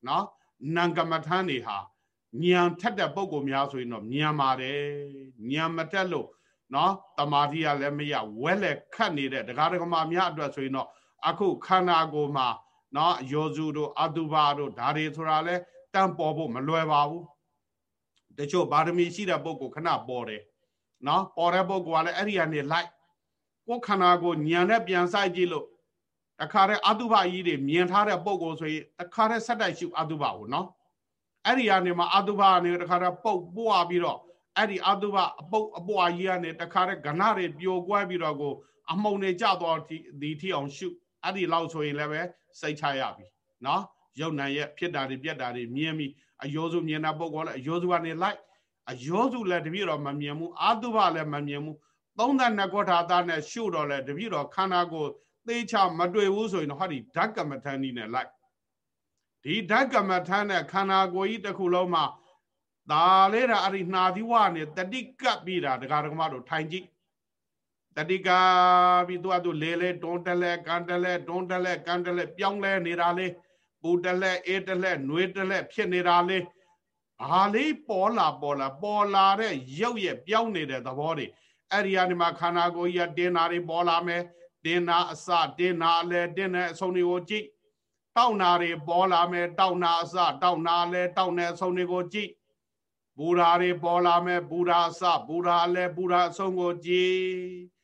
နော်နံကမထမ်းတွေဟာညံထက်တဲ့ပုံကိုများဆိုရင်တော့ညံပါတယ်ညံမတက်လို့နော်တမာတိကလည်းမရဝဲလက်ခတ်နေတဲ့ဒကာဒကမများအတွက်ဆိုရင်တော့ အခုခန္ဓာကိုယ်မှာနော်ယောဇုတို့အတုပါတို့ဒါတွေဆိုတာလဲတန့်ပေါ်ဖို့မလွယ်ပါဘူးတချို့ဗာဒမီရှိတဲ့ပုဂ္ဂိုလ်ခဏပေါ်တယ်နော်ပေါ်တဲ့ပုဂ္ဂိုလ်ကလည်းအဲ့ဒီကနေလိုက်ကိုယ်ခန္ဓာကိုညံနဲ့ပြန်ဆိုင်ကြည့်လို့တခါတည်းအတုပကြီးတွေမြင်ထားတဲ့ပုဂ္ဂိုလ်ဆိုရင်တခါတည်းဆက်တိုက်ရှုအတုပကိုနော်အဲ့ဒီကနေမှအတုပကနေတခါတည်းပုတ်ပွားပြီးတော့အဲ့ဒီအတုပအပုတ်အပွားကြီးကနေတခါတည်းကဏတွေပြိုကွဲပြီးတော့ကို အမှုန်တွေကြသွားဒီထိအောင်ရှု အဲ့ဒီလောက်ဆိုရင်လည်းပဲစိတ်ချရပြီနော်ရုပ်နာရဲ့ဖြစ်တာတွေပြက်တာတွေမြင်ပြီးအယောစုမြင်တာပုဂ္ဂိုလ်လည်းအယောစုကနေလိုက်အယောစုလည်းတပြည့်တော့မမြင်ဘူးအာတုဘလည်းမမြင်ဘူးသုံးသနှစ်ကောထာသားနဲ့ရှုတော့လည်းတပြည့်တော့ခန္ဓာကိုယ်သေချာမတွေ့ဘူးဆိုရင်တော့ဟာဒီဓကမထန်ကြီးနဲ့လိုက်ဒီဓကမထန်နဲ့ခန္ဓာကိုယ်ကြီးတစ်ခုလုံးမှာဒါလေးတာအဲ့ဒီနှာသီးဝနဲ့တတိကပ်ပြီးတာဒကာဒကမတို့ထိုင်ကြည့် တတိကာပြီးသူကသူလေလေတွန်းတလဲကန်တလဲတွန်းတလဲကန်တလဲပြောင်းလဲနေတာလေပူတလဲအေးတလဲနှွေးတလဲဖြစ်နေတာလေဘာလေးပေါ်လာပေါ်လာပေါ်လာတဲ့ရုပ်ရဲ့ပြောင်းနေတဲ့သဘောတွေအဲ့ဒီကနေမှခန္ဓာကိုယ်ကြီးတင်းနာတွေပေါ်လာမယ်တင်းနာအစတင်းနာအလဲတင်းတဲ့အဆုံးတွေကိုကြည့်တောက်နာတွေပေါ်လာမယ်တောက်နာအစတောက်နာလဲတောက်နေအဆုံးတွေကိုကြည့်ဘူရာတွေပေါ်လာမယ်ဘူရာအစဘူရာအလဲဘူရာအဆုံးကိုကြည့်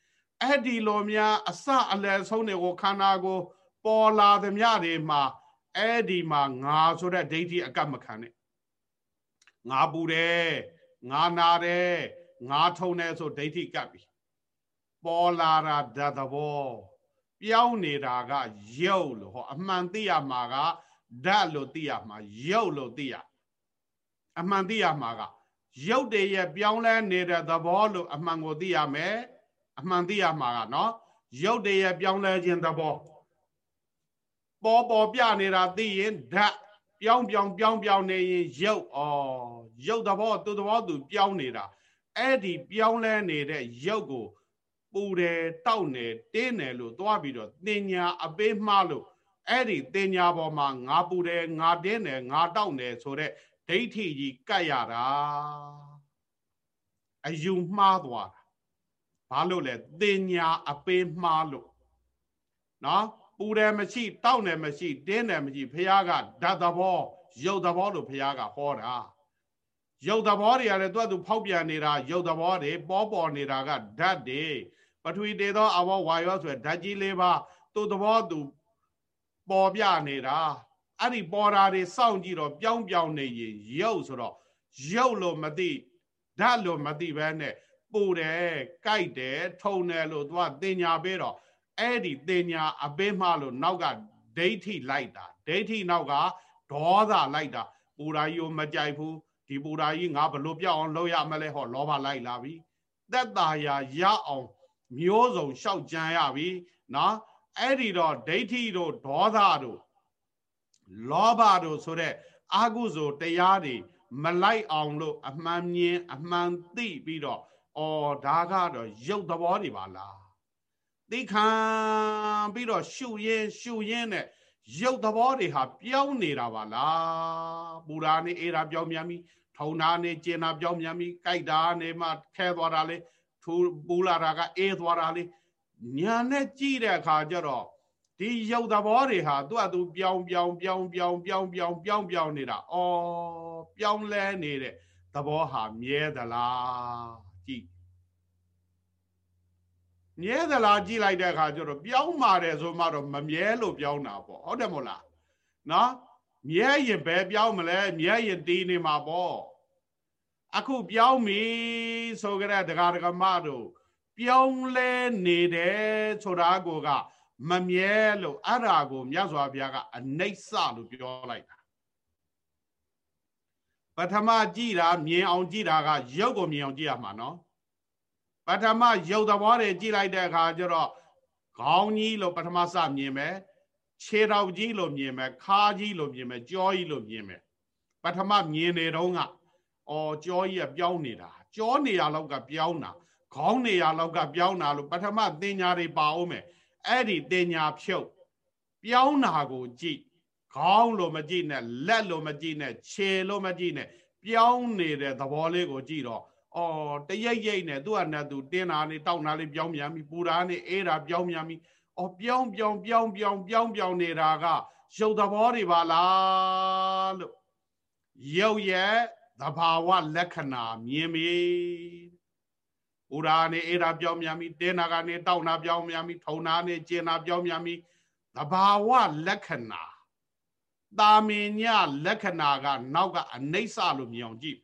အဲ့ဒီလိုများအစအလယ်ဆုံးတွေကိုခန္ဓာကို ပေါ်လာသမျှတွေမှာအဲ့ဒီမှာငါဆိုတဲ့ဒိဋ္ဌိအကပ်မခံနဲ့ငါပူတယ်ငါနာတယ်ငါထုံတယ်ဆိုဒိဋ္ဌိကပ်ပြီပေါ်လာတာဓာတ်သဘောပြောင်းနေတာကရုပ်လို့ဟောအမှန်သိရမှာကဓာတ်လို့သိရမှာရုပ်လို့သိရအမှန်သိရမှာကရုပ်တည်းရဲ့ပြောင်းလဲနေတဲ့သဘောလို့အမှန်ကိုသိရမယ် အမှန်သိရမှာကနော်ရုပ်တည်းရဲ့ပြောင်းလဲခြင်းသဘောပေါ်ပေါ်ပြနေတာသိရင်ဓာတ်ပြောင်းပြောင်းပြောင်းပြောင်းနေရင်ရုပ်ဩရုပ်သဘောသူသဘောသူပြောင်းနေတာအဲ့ဒီပြောင်းလဲနေတဲ့ရုပ်ကိုပူတယ်တောက်တယ်တင်းတယ်လို့သွားပြီးတော့တင်ညာအပေးမှားလို့အဲ့ဒီတင်ညာပေါ်မှာငါပူတယ်ငါတင်းတယ်ငါတောက်တယ်ဆိုတော့ဒိဋ္ဌိကြီးကတ်ရတာအယူမှားသွားတာ ဘာလို့လဲတင်ညာအပေးမှားလို့နော်ပူတယ်မရှိတောက်တယ်မရှိတင်းတယ်မရှိဖះကဓာတ်သဘောရုပ်သဘောလို့ဖះကဟောတာရုပ်သဘောတွေရတယ်သူကသူဖောက်ပြန်နေတာရုပ်သဘောတွေပေါ်ပေါ်နေတာကဓာတ်တွေပထဝီတေသောအဘောဝါယောဆိုတဲ့ဓာတ်ကြီးလေးပါသူ့သဘောသူပေါ်ပြနေတာအဲ့ဒီပေါ်တာတွေစောင့်ကြည့်တော့ပြောင်းပြောင်းနေရင်ရုပ်ဆိုတော့ရုပ်လို့မသိဓာတ်လို့မသိဘဲနဲ့ ပူတယ်ကြိုက်တယ်ထုံတယ်လို့သူကတင်ညာပေးတော့အဲ့ဒီတင်ညာအပေးမှလို့နောက်ကဒိဋ္ဌိလိုက်တာဒိဋ္ဌိနောက်ကဒေါသလိုက်တာပူရာကြီးကိုမကြိုက်ဘူးဒီပူရာကြီးငါဘလို့ပြောက်အောင်လုပ်ရမလဲဟောလောဘလိုက်လာပြီသက်သာရာရအောင်မျိုးစုံလျှောက်ကြံရပြီနော်အဲ့ဒီတော့ဒိဋ္ဌိတို့ဒေါသတို့လောဘတို့ဆိုတဲ့အာဟုဇိုတရားတွေမလိုက်အောင်လို့အမှန်မြင်အမှန်သိပြီးတော့ အော်ဒါကတော့ရုပ်သဘောတွေပါလားသိခံပြီးတော့ရှုရင်းရှုရင်းနဲ့ရုပ်သဘောတွေဟာပြောင်းနေတာပါလားပူရာနေအေရာပြောင်းမြန်ပြီထုံနာနေကျင်နာပြောင်းမြန်ပြီကြိုက်တာနေမှခဲသွားတာလေထူပူလာတာကအေးသွားတာလေညာနဲ့ကြည့်တဲ့အခါကျတော့ဒီရုပ်သဘောတွေဟာသူ့အတူပြောင်းပြောင်းပြောင်းပြောင်းပြောင်းပြောင်းပြောင်းပြောင်းနေတာအော်ပြောင်းလဲနေတဲ့သဘောဟာမြဲသလား ကြည့်မြဲသလားကြည့်လိုက်တဲ့အခါကျတော့ပြောင်းပါတယ်ဆိုမှတော့မမြဲလို့ပြောင်းတာပေါ့ဟုတ်တယ်မို့လားနော်မြဲရင်ဘယ်ပြောင်းမလဲမြဲရင်တီးနေမှာပေါ့အခုပြောင်းပြီဆိုကြတဲ့ဒကာဒကမတို့ပြောင်းလဲနေတယ်ဆိုတာကိုက မမြဲလို့အဲ့ဒါကိုမြတ်စွာဘုရားကအနိစ္စလို့ပြောလိုက်တာ ပထမကြည့်တာမြင်အောင်ကြည့်တာကရုပ်ကိုမြင်အောင်ကြည့်ရမှာနော်ပထမရုပ်သဘောတွေကြည့်လိုက်တဲ့အခါကျတော့ခေါင်းကြီးလို့ပထမစမြင်မယ်ခြေတော်ကြီးလို့မြင်မယ်ခါးကြီးလို့မြင်မယ်ကြောကြီးလို့မြင်မယ်ပထမမြင်နေတော့ကအော်ကြောကြီးကပြောင်းနေတာကြောနေရလောက်ကပြောင်းတာခေါင်းနေရလောက်ကပြောင်းတာလို့ပထမတင်ညာတွေပါအောင်မယ်အဲ့ဒီတင်ညာဖြုတ်ပြောင်းတာကိုကြည့် ခေါင်းလို့မကြည့်နဲ့လက်လို့မကြည့်နဲ့ခြေလို့မကြည့်နဲ့ပြောင်းနေတဲ့သဘောလေးကိုကြည့်တော့အော်တရိပ်ရိပ်နဲ့သူ့အနက်သူတင်းတာနေတောက်တာလေးပြောင်းမြန်ပြီပူတာနေအေးတာပြောင်းမြန်ပြီအော်ပြောင်းပြောင်းပြောင်းပြောင်းပြောင်းပြောင်းနေတာကရုပ်သဘောတွေပါလားလို့ရုပ်ရဲ့သဘာဝလက္ခဏာမြင်ပြီပူရာနေအေးတာပြောင်းမြန်ပြီတင်းတာကနေတောက်တာပြောင်းမြန်ပြီထုံတာနေကျင်တာပြောင်းမြန်ပြီသဘာဝလက္ခဏာ တာမင်ညလက္ခဏာက နောက်ကအနိစ္စလို့မြင်အောင်ကြည့်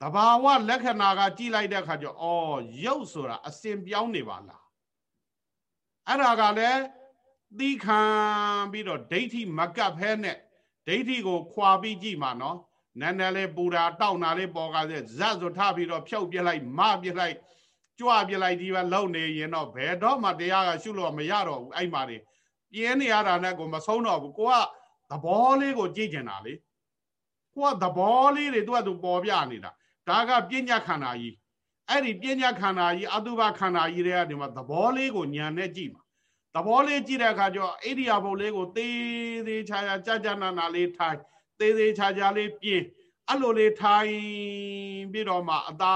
တဘာဝလက္ခဏာကကြည့်လိုက်တဲ့အခါကျအော်ရုပ်ဆိုတာအစဉ်ပြောင်းနေပါလားအဲ့ဒါကလည်းသီခံပြီးတော့ဒိဋ္ဌိမကပ်ဖဲနဲ့ဒိဋ္ဌိကိုခွာပြီးကြည့်မှာနော်နန်းနယ်လေးပူတာတောက်နာလေးပေါ်ကားတဲ့ဇတ်ဆိုထပြီးတော့ဖြုတ်ပြလိုက်မပြလိုက်ကြွပြလိုက်ဒီပဲလုံနေရင်တော့ဘယ်တော့မှတရားကရှုလို့မရတော့ဘူးအဲ့မှာနေ ပြင်းနေရတာနဲ့ကိုမဆုံးတော့ဘူးကိုကသဘောလေးကိုကြည့်ကျင်တာလေကိုကသဘောလေးတွေသူကသူပေါ်ပြနေတာဒါကပညာခန္ဓာကြီးအဲ့ဒီပညာခန္ဓာကြီးအတုပခန္ဓာကြီးတွေကဒီမှာသဘောလေးကိုညံနဲ့ကြည့်မှာသဘောလေးကြည့်တဲ့အခါကျတော့အိဒီယာဘုတ်လေးကိုသေးသေးချာချာကြာကြာနာနာလေးထိုင်သေးသေးချာချာလေးပြင်းအဲ့လိုလေးထိုင်ပြီးတော့မှအသာ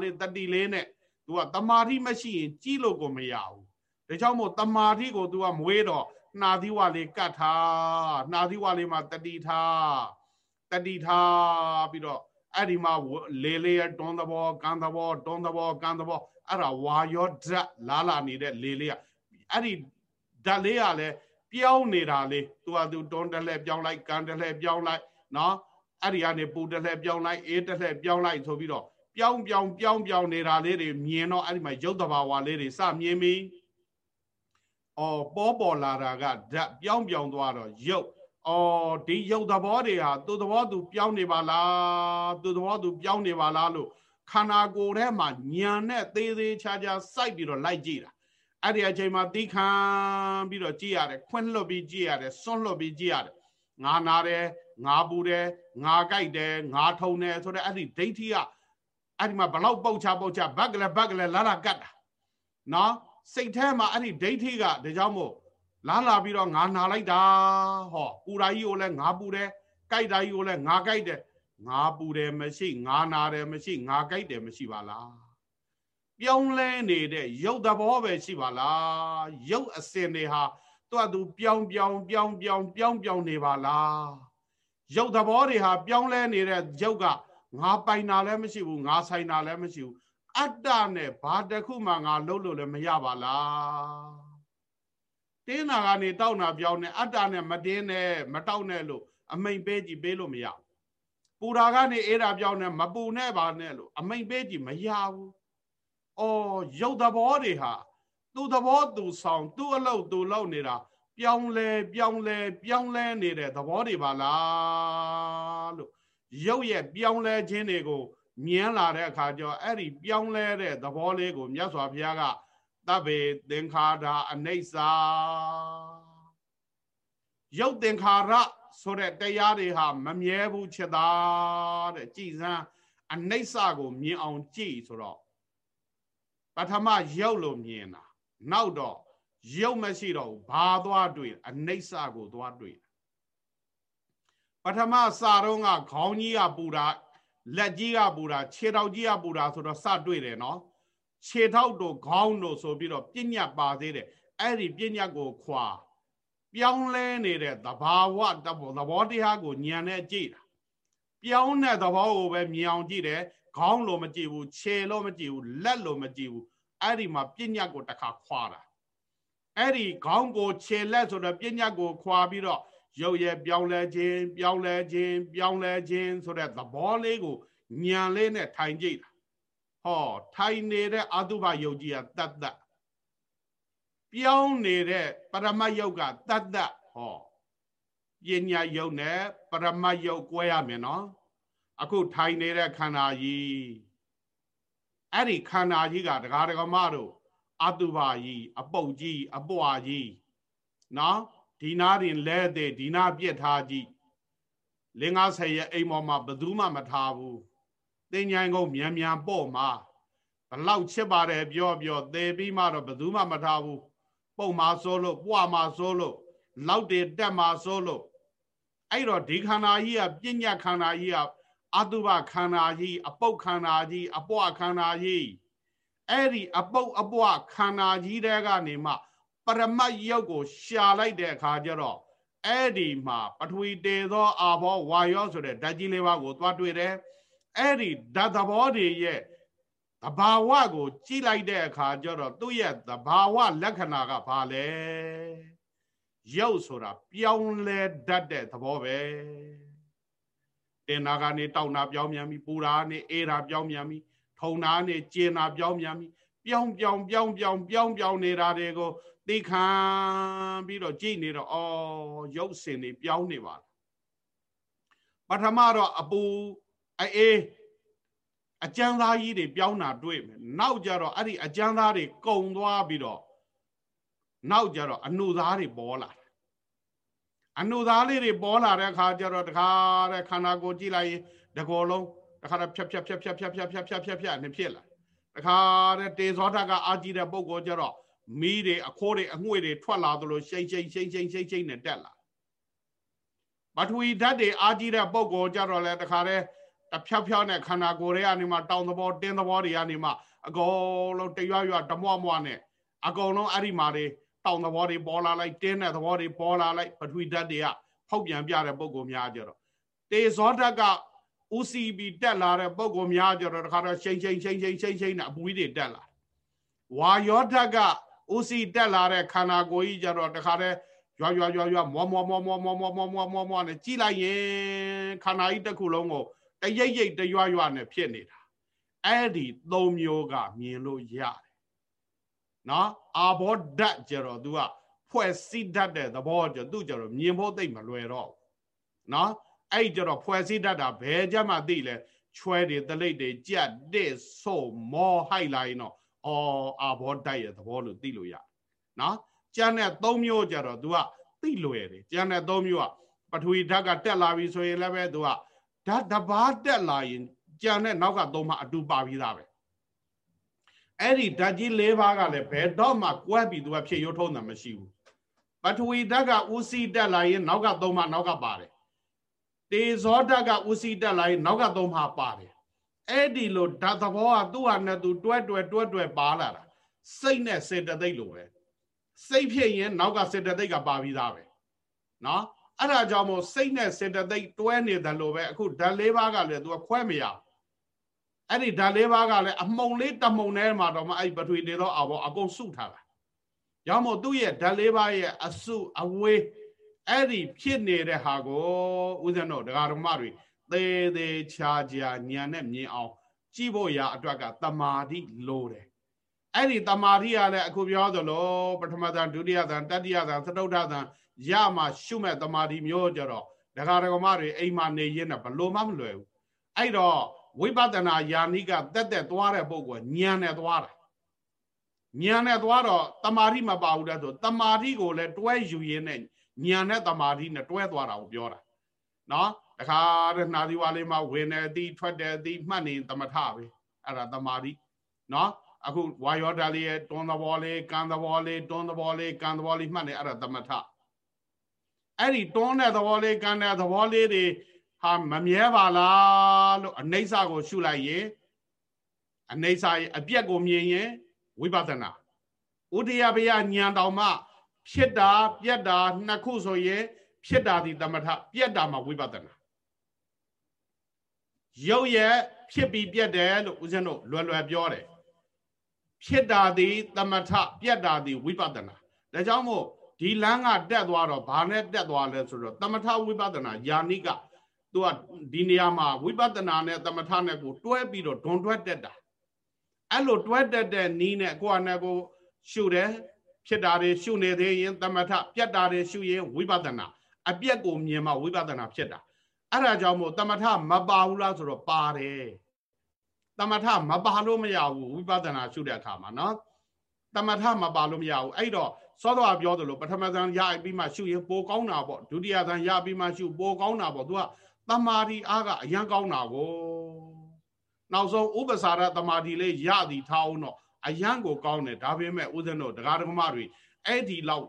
လေးတတိလေးနဲ့သူကတမာတိမရှိရင်ကြည့်လို့ကိုမရဘူး ဒါကြောင့်မို့တမာတိကို तू ကမွေးတော့နှာသီးဝလေးကတ်ထားနှာသီးဝလေးမှာတတိထားတတိထားပြီးတော့အဲ့ဒီမှာလေလေရတွန်းသဘောကန်းသဘောတွန်းသဘောကန်းသဘောအဲ့ဒါဝါယောဓာတ်လာလာနေတဲ့လေလေးကအဲ့ဒီဓာတ်လေးကလည်းပြောင်းနေတာလေသူကသူတွန်းတလှည့်ပြောင်းလိုက်ကန်းတလှည့်ပြောင်းလိုက်နော်အဲ့ဒီကနေပူတလှည့်ပြောင်းလိုက်အေးတလှည့်ပြောင်းလိုက်ဆိုပြီးတော့ပြောင်းပြောင်းပြောင်းပြောင်းနေတာလေးတွေမြင်တော့အဲ့ဒီမှာရုပ်တဘာဝလေးတွေစမြင်ပြီ အော်ပေါ်ပေါ်လာတာကဓာတ်ပြောင်းပြောင်းသွားတော့ရုပ်အော်ဒီရုပ်သဘောတွေဟာသူ့သဘောသူပြောင်းနေပါလားသူ့သဘောသူပြောင်းနေပါလားလို့ခန္ဓာကိုယ်ထဲမှာညံနဲ့သေးသေးချာချာစိုက်ပြီးတော့လိုက်ကြည့်တာအဲ့ဒီအချိန်မှာသီခံပြီးတော့ကြည့်ရတယ်ခွန်းလွတ်ပြီးကြည့်ရတယ်စွန့်လွတ်ပြီးကြည့်ရတယ်ငါနာတယ်ငါပူတယ်ငါကြိုက်တယ်ငါထုံတယ်ဆိုတဲ့အဲ့ဒီဒိဋ္ဌိကအဲ့ဒီမှာဘလောက်ပုတ်ချပုတ်ချဘက်ကလေးဘက်ကလေးလာလာကတ်တာနော် စိတ်ထဲမှာအဲ့ဒီဒိဋ္ဌိကဒါကြောင့်မို့လာလာပြီးတော့ငါနာလိုက်တာဟောပူရာကြီးကိုလည်းငါပူတယ်ကြိုက်တာကြီးကိုလည်းငါကြိုက်တယ်ငါပူတယ်မရှိငါနာတယ်မရှိငါကြိုက်တယ်မရှိပါလားပြောင်းလဲနေတဲ့ရုပ်သဘောပဲရှိပါလားရုပ်အစင်တွေဟာသူ့အတူပြောင်းပြောင်းပြောင်းပြောင်းပြောင်းပြောင်းနေပါလားရုပ်သဘောတွေဟာပြောင်းလဲနေတဲ့ရုပ်ကငါပိုင်တာလည်းမရှိဘူးငါဆိုင်တာလည်းမရှိဘူး အတ္တနဲ့ဘာတစ်ခုမှငါလုပ်လို့လည်းမရပါလားတင်းနာကနေတောက်နာပြောင်းနေအတ္တနဲ့မတင်းနဲ့မတောက်နဲ့လို့အမိန်ပေးကြည့်ပေးလို့မရဘူးပူတာကနေအေးတာပြောင်းနေမပူနဲ့ပါနဲ့လို့အမိန်ပေးကြည့်မရဘူးအော်ရုပ်သဘောတွေဟာသူ့သဘောသူဆောင် သူ့အလုပ်သူလုပ်နေတာပြောင်းလဲပြောင်းလဲပြောင်းလဲနေတဲ့သဘောတွေပါလားလို့ရုပ်ရဲ့ပြောင်းလဲခြင်းတွေကို မြင်လာတဲ့အခါကျတော့အဲ့ဒီပြောင်းလဲတဲ့သဘောလေးကိုမြတ်စွာဘုရားကတဗ္ဗေသင်္ခါရအနိစ္စရုပ်သင်္ခါရဆိုတဲ့တရားတွေဟာမမြဲဘူးချက်သားတဲ့ကြည်စမ်းအနိစ္စကိုမြင်အောင်ကြည်ဆိုတော့ပထမရုပ်လို့မြင်တာနောက်တော့ရုပ်မရှိတော့ဘူးဘာသွားတွေ့အနိစ္စကိုသွားတွေ့ပထမစာတော့ကခေါင်းကြီးကပူတာ လက်ကြီးကပူတာခြေထောက်ကြီးကပူတာဆိုတော့စတွေ့တယ်နော်ခြေထောက်တို့ခေါင်းတို့ဆိုပြီးတော့ပြညတ်ပါသေးတယ်အဲ့ဒီပြညတ်ကိုခွာပြောင်းလဲနေတဲ့သဘာဝသဘောတရားကိုညံနဲ့ကြည့်တာပြောင်းတဲ့သဘောကိုပဲမြင်အောင်ကြည့်တယ်ခေါင်းလိုမကြည့်ဘူးခြေလိုမကြည့်ဘူးလက်လိုမကြည့်ဘူးအဲ့ဒီမှာပြညတ်ကိုတစ်ခါခွာတာအဲ့ဒီခေါင်းကိုခြေလက်ဆိုတော့ပြညတ်ကိုခွာပြီးတော့ ရုပ်ရဲ့ပြောင်းလဲခြင်းပြောင်းလဲခြင်းပြောင်းလဲခြင်းဆိုတဲ့သဘောလေးကိုညံလေးနဲ့ထိုင်ကြည့်တာဟောထိုင်နေတဲ့အာတုဘယုတ်ကြီးကတတ်တတ်ပြောင်းနေတဲ့ပရမတ်ယုတ်ကတတ်တတ်ဟောပညာယုတ်နဲ့ပရမတ်ယုတ်ကွဲရမယ်နော်အခုထိုင်နေတဲ့ခန္ဓာကြီးအဲ့ဒီခန္ဓာကြီးကဒကာဒကမတို့အတုပါကြီးအပုတ်ကြီးအပွားကြီးနော် ဒီနာရင်လဲတဲ့ဒီနာပြစ်ထားကြည့်လင်း90ရဲ့အိမ်ပေါ်မှာဘယ်သူမှမထားဘူးတင်ញိုင်ကုန်မြန်မြန်ပေါ့မှာဘလောက်ချစ်ပါတယ်ပြောပြောသေပြီးမှတော့ဘယ်သူမှမထားဘူးပုံမှာစိုးလို့ပွားမှာစိုးလို့လောက်တယ်တက်မှာစိုးလို့အဲ့တော့ဒီခန္ဓာကြီးကပြဉ္ညာခန္ဓာကြီးကအတုပခန္ဓာကြီးအပုတ်ခန္ဓာကြီးအပွားခန္ဓာကြီးအဲ့ဒီအပုတ်အပွားခန္ဓာကြီးတဲကနေမှ ပရမတ်ရုပ်ကို ရှာလိုက်တဲ့အခါကျတော့အဲ့ဒီမှာပထဝီတေသောအာဘောဝါယောဆိုတဲ့ဓာတ်ကြီးလေးပါးကိုသွားတွေ့တယ်အဲ့ဒီဓာတ်သဘောတွေရဲ့သဘာဝကို ကြည့်လိုက်တဲ့အခါကျတော့သူ့ရဲ့သဘာဝလက္ခဏာကဘာလဲရုပ်ဆိုတာပြောင်းလဲတတ်တဲ့သဘောပဲတင်နာကနေတောက်နာပြောင်းမြန်ပြီပူရာနေအေးရာပြောင်းမြန်ပြီထုံနာနေကျင်နာပြောင်းမြန်ပြီပြောင်းပြောင်းပြောင်းပြောင်းပြောင်းပြောင်းနေတာတွေကို သိခံပြီးတော့ကြည်နေတော့အော်ရုပ်စင်တွေပြောင်းနေပါလားပထမတော့အပူအေးအကျန်းသားကြီးတွေပြောင်းတာတွေ့မယ်နောက်ကြတော့အဲ့ဒီအကျန်းသားတွေကုံသွားပြီးတော့နောက်ကြတော့အနုသားတွေပေါ်လာအနုသားလေးတွေပေါ်လာတဲ့အခါကျတော့တခါတဲ့ခန္ဓာကိုယ်ကြည့်လိုက်ရင်တကောလုံးတခါတော့ဖြတ်ဖြတ်ဖြတ်ဖြတ်ဖြတ်ဖြတ်ဖြတ်ဖြတ်ဖြတ်ဖြတ်နေဖြစ်လာတခါတဲ့တေဇောဓာတ်ကအာကြည့်တဲ့ပုံကိုကျတော့ မီးတွေအခိုးတွေအငွေ့တွေထွက်လာသလိုရှိန်ရှိန်ရှိန်ရှိန်ရှိန်ရှိန်နဲ့တက်လာပထဝီဓာတ်တွေအာကြည့်တဲ့ပုံကိုကျတော့လဲတခါတဲ့တဖြောက်ဖြောက်နဲ့ခန္ဓာကိုယ်တွေကနေမှတောင်သဘောတင်းသဘောတွေကနေမှအကုန်လုံးတရွရွတမွမွနဲ့အကုန်လုံးအဲ့ဒီမှာတွေတောင်သဘောတွေပေါ်လာလိုက်တင်းတဲ့သဘောတွေပေါ်လာလိုက်ပထဝီဓာတ်တွေကဖောက်ပြန်ပြတဲ့ပုံကိုများကြတော့တေဇောဓာတ်က UCB တက်လာတဲ့ပုံကိုများကြတော့တခါတော့ရှိန်ရှိန်ရှိန်ရှိန်ရှိန်ရှိန်နဲ့အပူကြီးတွေတက်လာဝါယောဓာတ်က UC တက်လာတဲ့ခန္ဓာကိုယ်ကြီးကြတော့တခါတည်းရွာရွာရွာရွာမောမောမောမောမောမောမောမောမောမောနဲ့ကြည်လိုက်ရင်ခန္ဓာကြီးတစ်ခုလုံးကိုတရိပ်ရိပ်တရွရွနဲ့ဖြစ်နေတာအဲ့ဒီသုံးမျိုးကမြင်လို့ရတယ်နော်အာဘောဓာတ်ကြတော့ तू ကဖွဲ့စည်းတတ်တဲ့သဘောကြသူကြတော့မြင်ဖို့သိမလွယ်တော့နော်အဲ့ကြတော့ဖွဲ့စည်းတတ်တာဘယ်ကြမှာသိလဲချွဲတွေတလိပ်တွေကြက်တစ်ဆိုမောဟိုက်လိုက်တော့ အော်အာဘောဓာတ်ရဲ့သဘောလို့သိလို့ရနော်ကျန်တဲ့၃မျိုးကြတော့ तू ကသိလွယ်တယ်ကျန်တဲ့၃မျိုးကပထဝီဓာတ်ကတက်လာပြီဆိုရင်လည်းပဲ तू ကဓာတ်တဘာတက်လာရင်ကြံတဲ့နောက်ကသုံးပါအတူပါပြီးသားပဲအဲ့ဒီဓာတ်ကြီး၄ပါးကလည်းဘယ်တော့မှကွဲပြီးသူကဖြစ်ရုံထုံးတာမရှိဘူးပထဝီဓာတ်ကဥစီတက်လာရင်နောက်ကသုံးပါနောက်ကပါတယ်တေဇောဓာတ်ကဥစီတက်လာရင်နောက်ကသုံးပါပါတယ် အဲ့ဒီလိုဓာတ်သဘောကသူ့ဟာနဲ့သူတွဲတွဲတွဲတွဲပါလာတာစိတ်နဲ့စေတသိက်လိုပဲစိတ်ဖြစ်ရင်နောက်ကစေတသိက်ကပါပြီးသားပဲနော်အဲ့ဒါကြောင့်မို့စိတ်နဲ့စေတသိက်တွဲနေတယ်လို့ပဲအခုဓာတ်လေးပါးကလည်း तू ခွဲမရအဲ့ဒီဓာတ်လေးပါးကလည်းအမှုံလေးတမှုံထဲမှာတော့မှအဲ့ပထဝီနေတော့အဘောအကုန်စုထားတာကြောင့်မို့သူ့ရဲ့ဓာတ်လေးပါးရဲ့အစုအဝေးအဲ့ဒီဖြစ်နေတဲ့ဟာကိုဦးဇင်းတို့ဒကာတော်မတွေ သေးသေးချာချာညံနဲ့မြင်အောင်ကြည့်ဖို့ရာအတွက်ကတမာတိလိုတယ်အဲ့ဒီတမာတိကလည်းအခုပြောသလိုပထမသံဒုတိယသံတတိယသံသတုဋ္ဌသံရမှရှုမဲ့တမာတိမျိုးကြတော့ဒကာဒကမတွေအိမ်မှာနေရင်းနဲ့ဘလို့မှမလွယ်ဘူးအဲ့တော့ဝိပဿနာယာနိကတက်တက်သွားတဲ့ပုဂ္ဂိုလ်ညံနဲ့သွားတာညံနဲ့သွားတော့တမာတိမပါဘူးတဲ့ဆိုတမာတိကိုလည်းတွဲယူရင်းနဲ့ညံနဲ့တမာတိနဲ့တွဲသွားတာကိုပြောတာနော် တခါတဲ့နှာသီဝါလေးမှာဝင်နေသည်ထွက်တယ်သည်မှတ်နေသမထပဲအဲ့ဒါတမာတိနော်အခုဝါယောဓာလေးရဲ့တွန်းသဘောလေးကံသဘောလေးတွန်းသဘောလေးကံသဘောလေးမှတ်နေအဲ့ဒါသမထအဲ့ဒီတွန်းတဲ့သဘောလေးကန်းတဲ့သဘောလေးတွေဟာမမြဲပါလားလို့အနိစ္စကိုရှုလိုက်ရင်အနိစ္စရဲ့အပြက်ကိုမြင်ရင်ဝိပဿနာဥဒိယဘယညံတော်မှ ဖြစ်တာပြက်တာနှစ်ခုဆိုရင်ဖြစ်တာဒီသမထပြက်တာမှဝိပဿနာ ရုပ်ရဲ့ဖြစ်ပြီးပြက်တယ်လို့ဦးဇင်းတို့လွယ်လွယ်ပြောတယ်ဖြစ်တာဒီသမထပြက်တာဒီဝိပဿနာဒါကြောင့်မို့ဒီလမ်းကတက်သွားတော့ဘာနဲ့တက်သွားလဲဆိုတော့တမထဝိပဿနာယာနိကသူကဒီနေရာမှာဝိပဿနာနဲ့တမထနဲ့ကိုတွဲပြီးတော့ဒွန်တွဲတက်တာအဲ့လိုတွဲတက်တဲ့နီးနဲ့ကိုယ့်အနေကိုရှုတယ်ဖြစ်တာတွေရှုနေသေးရင်တမထပြက်တာတွေရှုရင်ဝိပဿနာအပြက်ကိုမြင်မှဝိပဿနာဖြစ်တာ အဲ့ဒါကြောင့်မို့တမထမပါဘူးလားဆိုတော့ပါတယ်တမထမပါလို့မရဘူးဝိပဿနာရှုတဲ့အခါမှာနော်တမထမပါလို့မရဘူးအဲ့တော့စောတော်ပြောသလိုပထမဇန်ရပြီးမှရှုရင်ပိုကောင်းတာပေါ့ဒုတိယဇန်ရပြီးမှရှုပိုကောင်းတာပေါ့သူကတမာဒီအားကအရန်ကောင်းတာကိုနောက်ဆုံးဥပ္ပစာရတမာဒီလေးရသည်ထားအောင်တော့အရန်ကိုကောင်းတယ်ဒါပေမဲ့ဦးဇင်းတို့တရားဓမ္မတွေအဲ့ဒီလောက်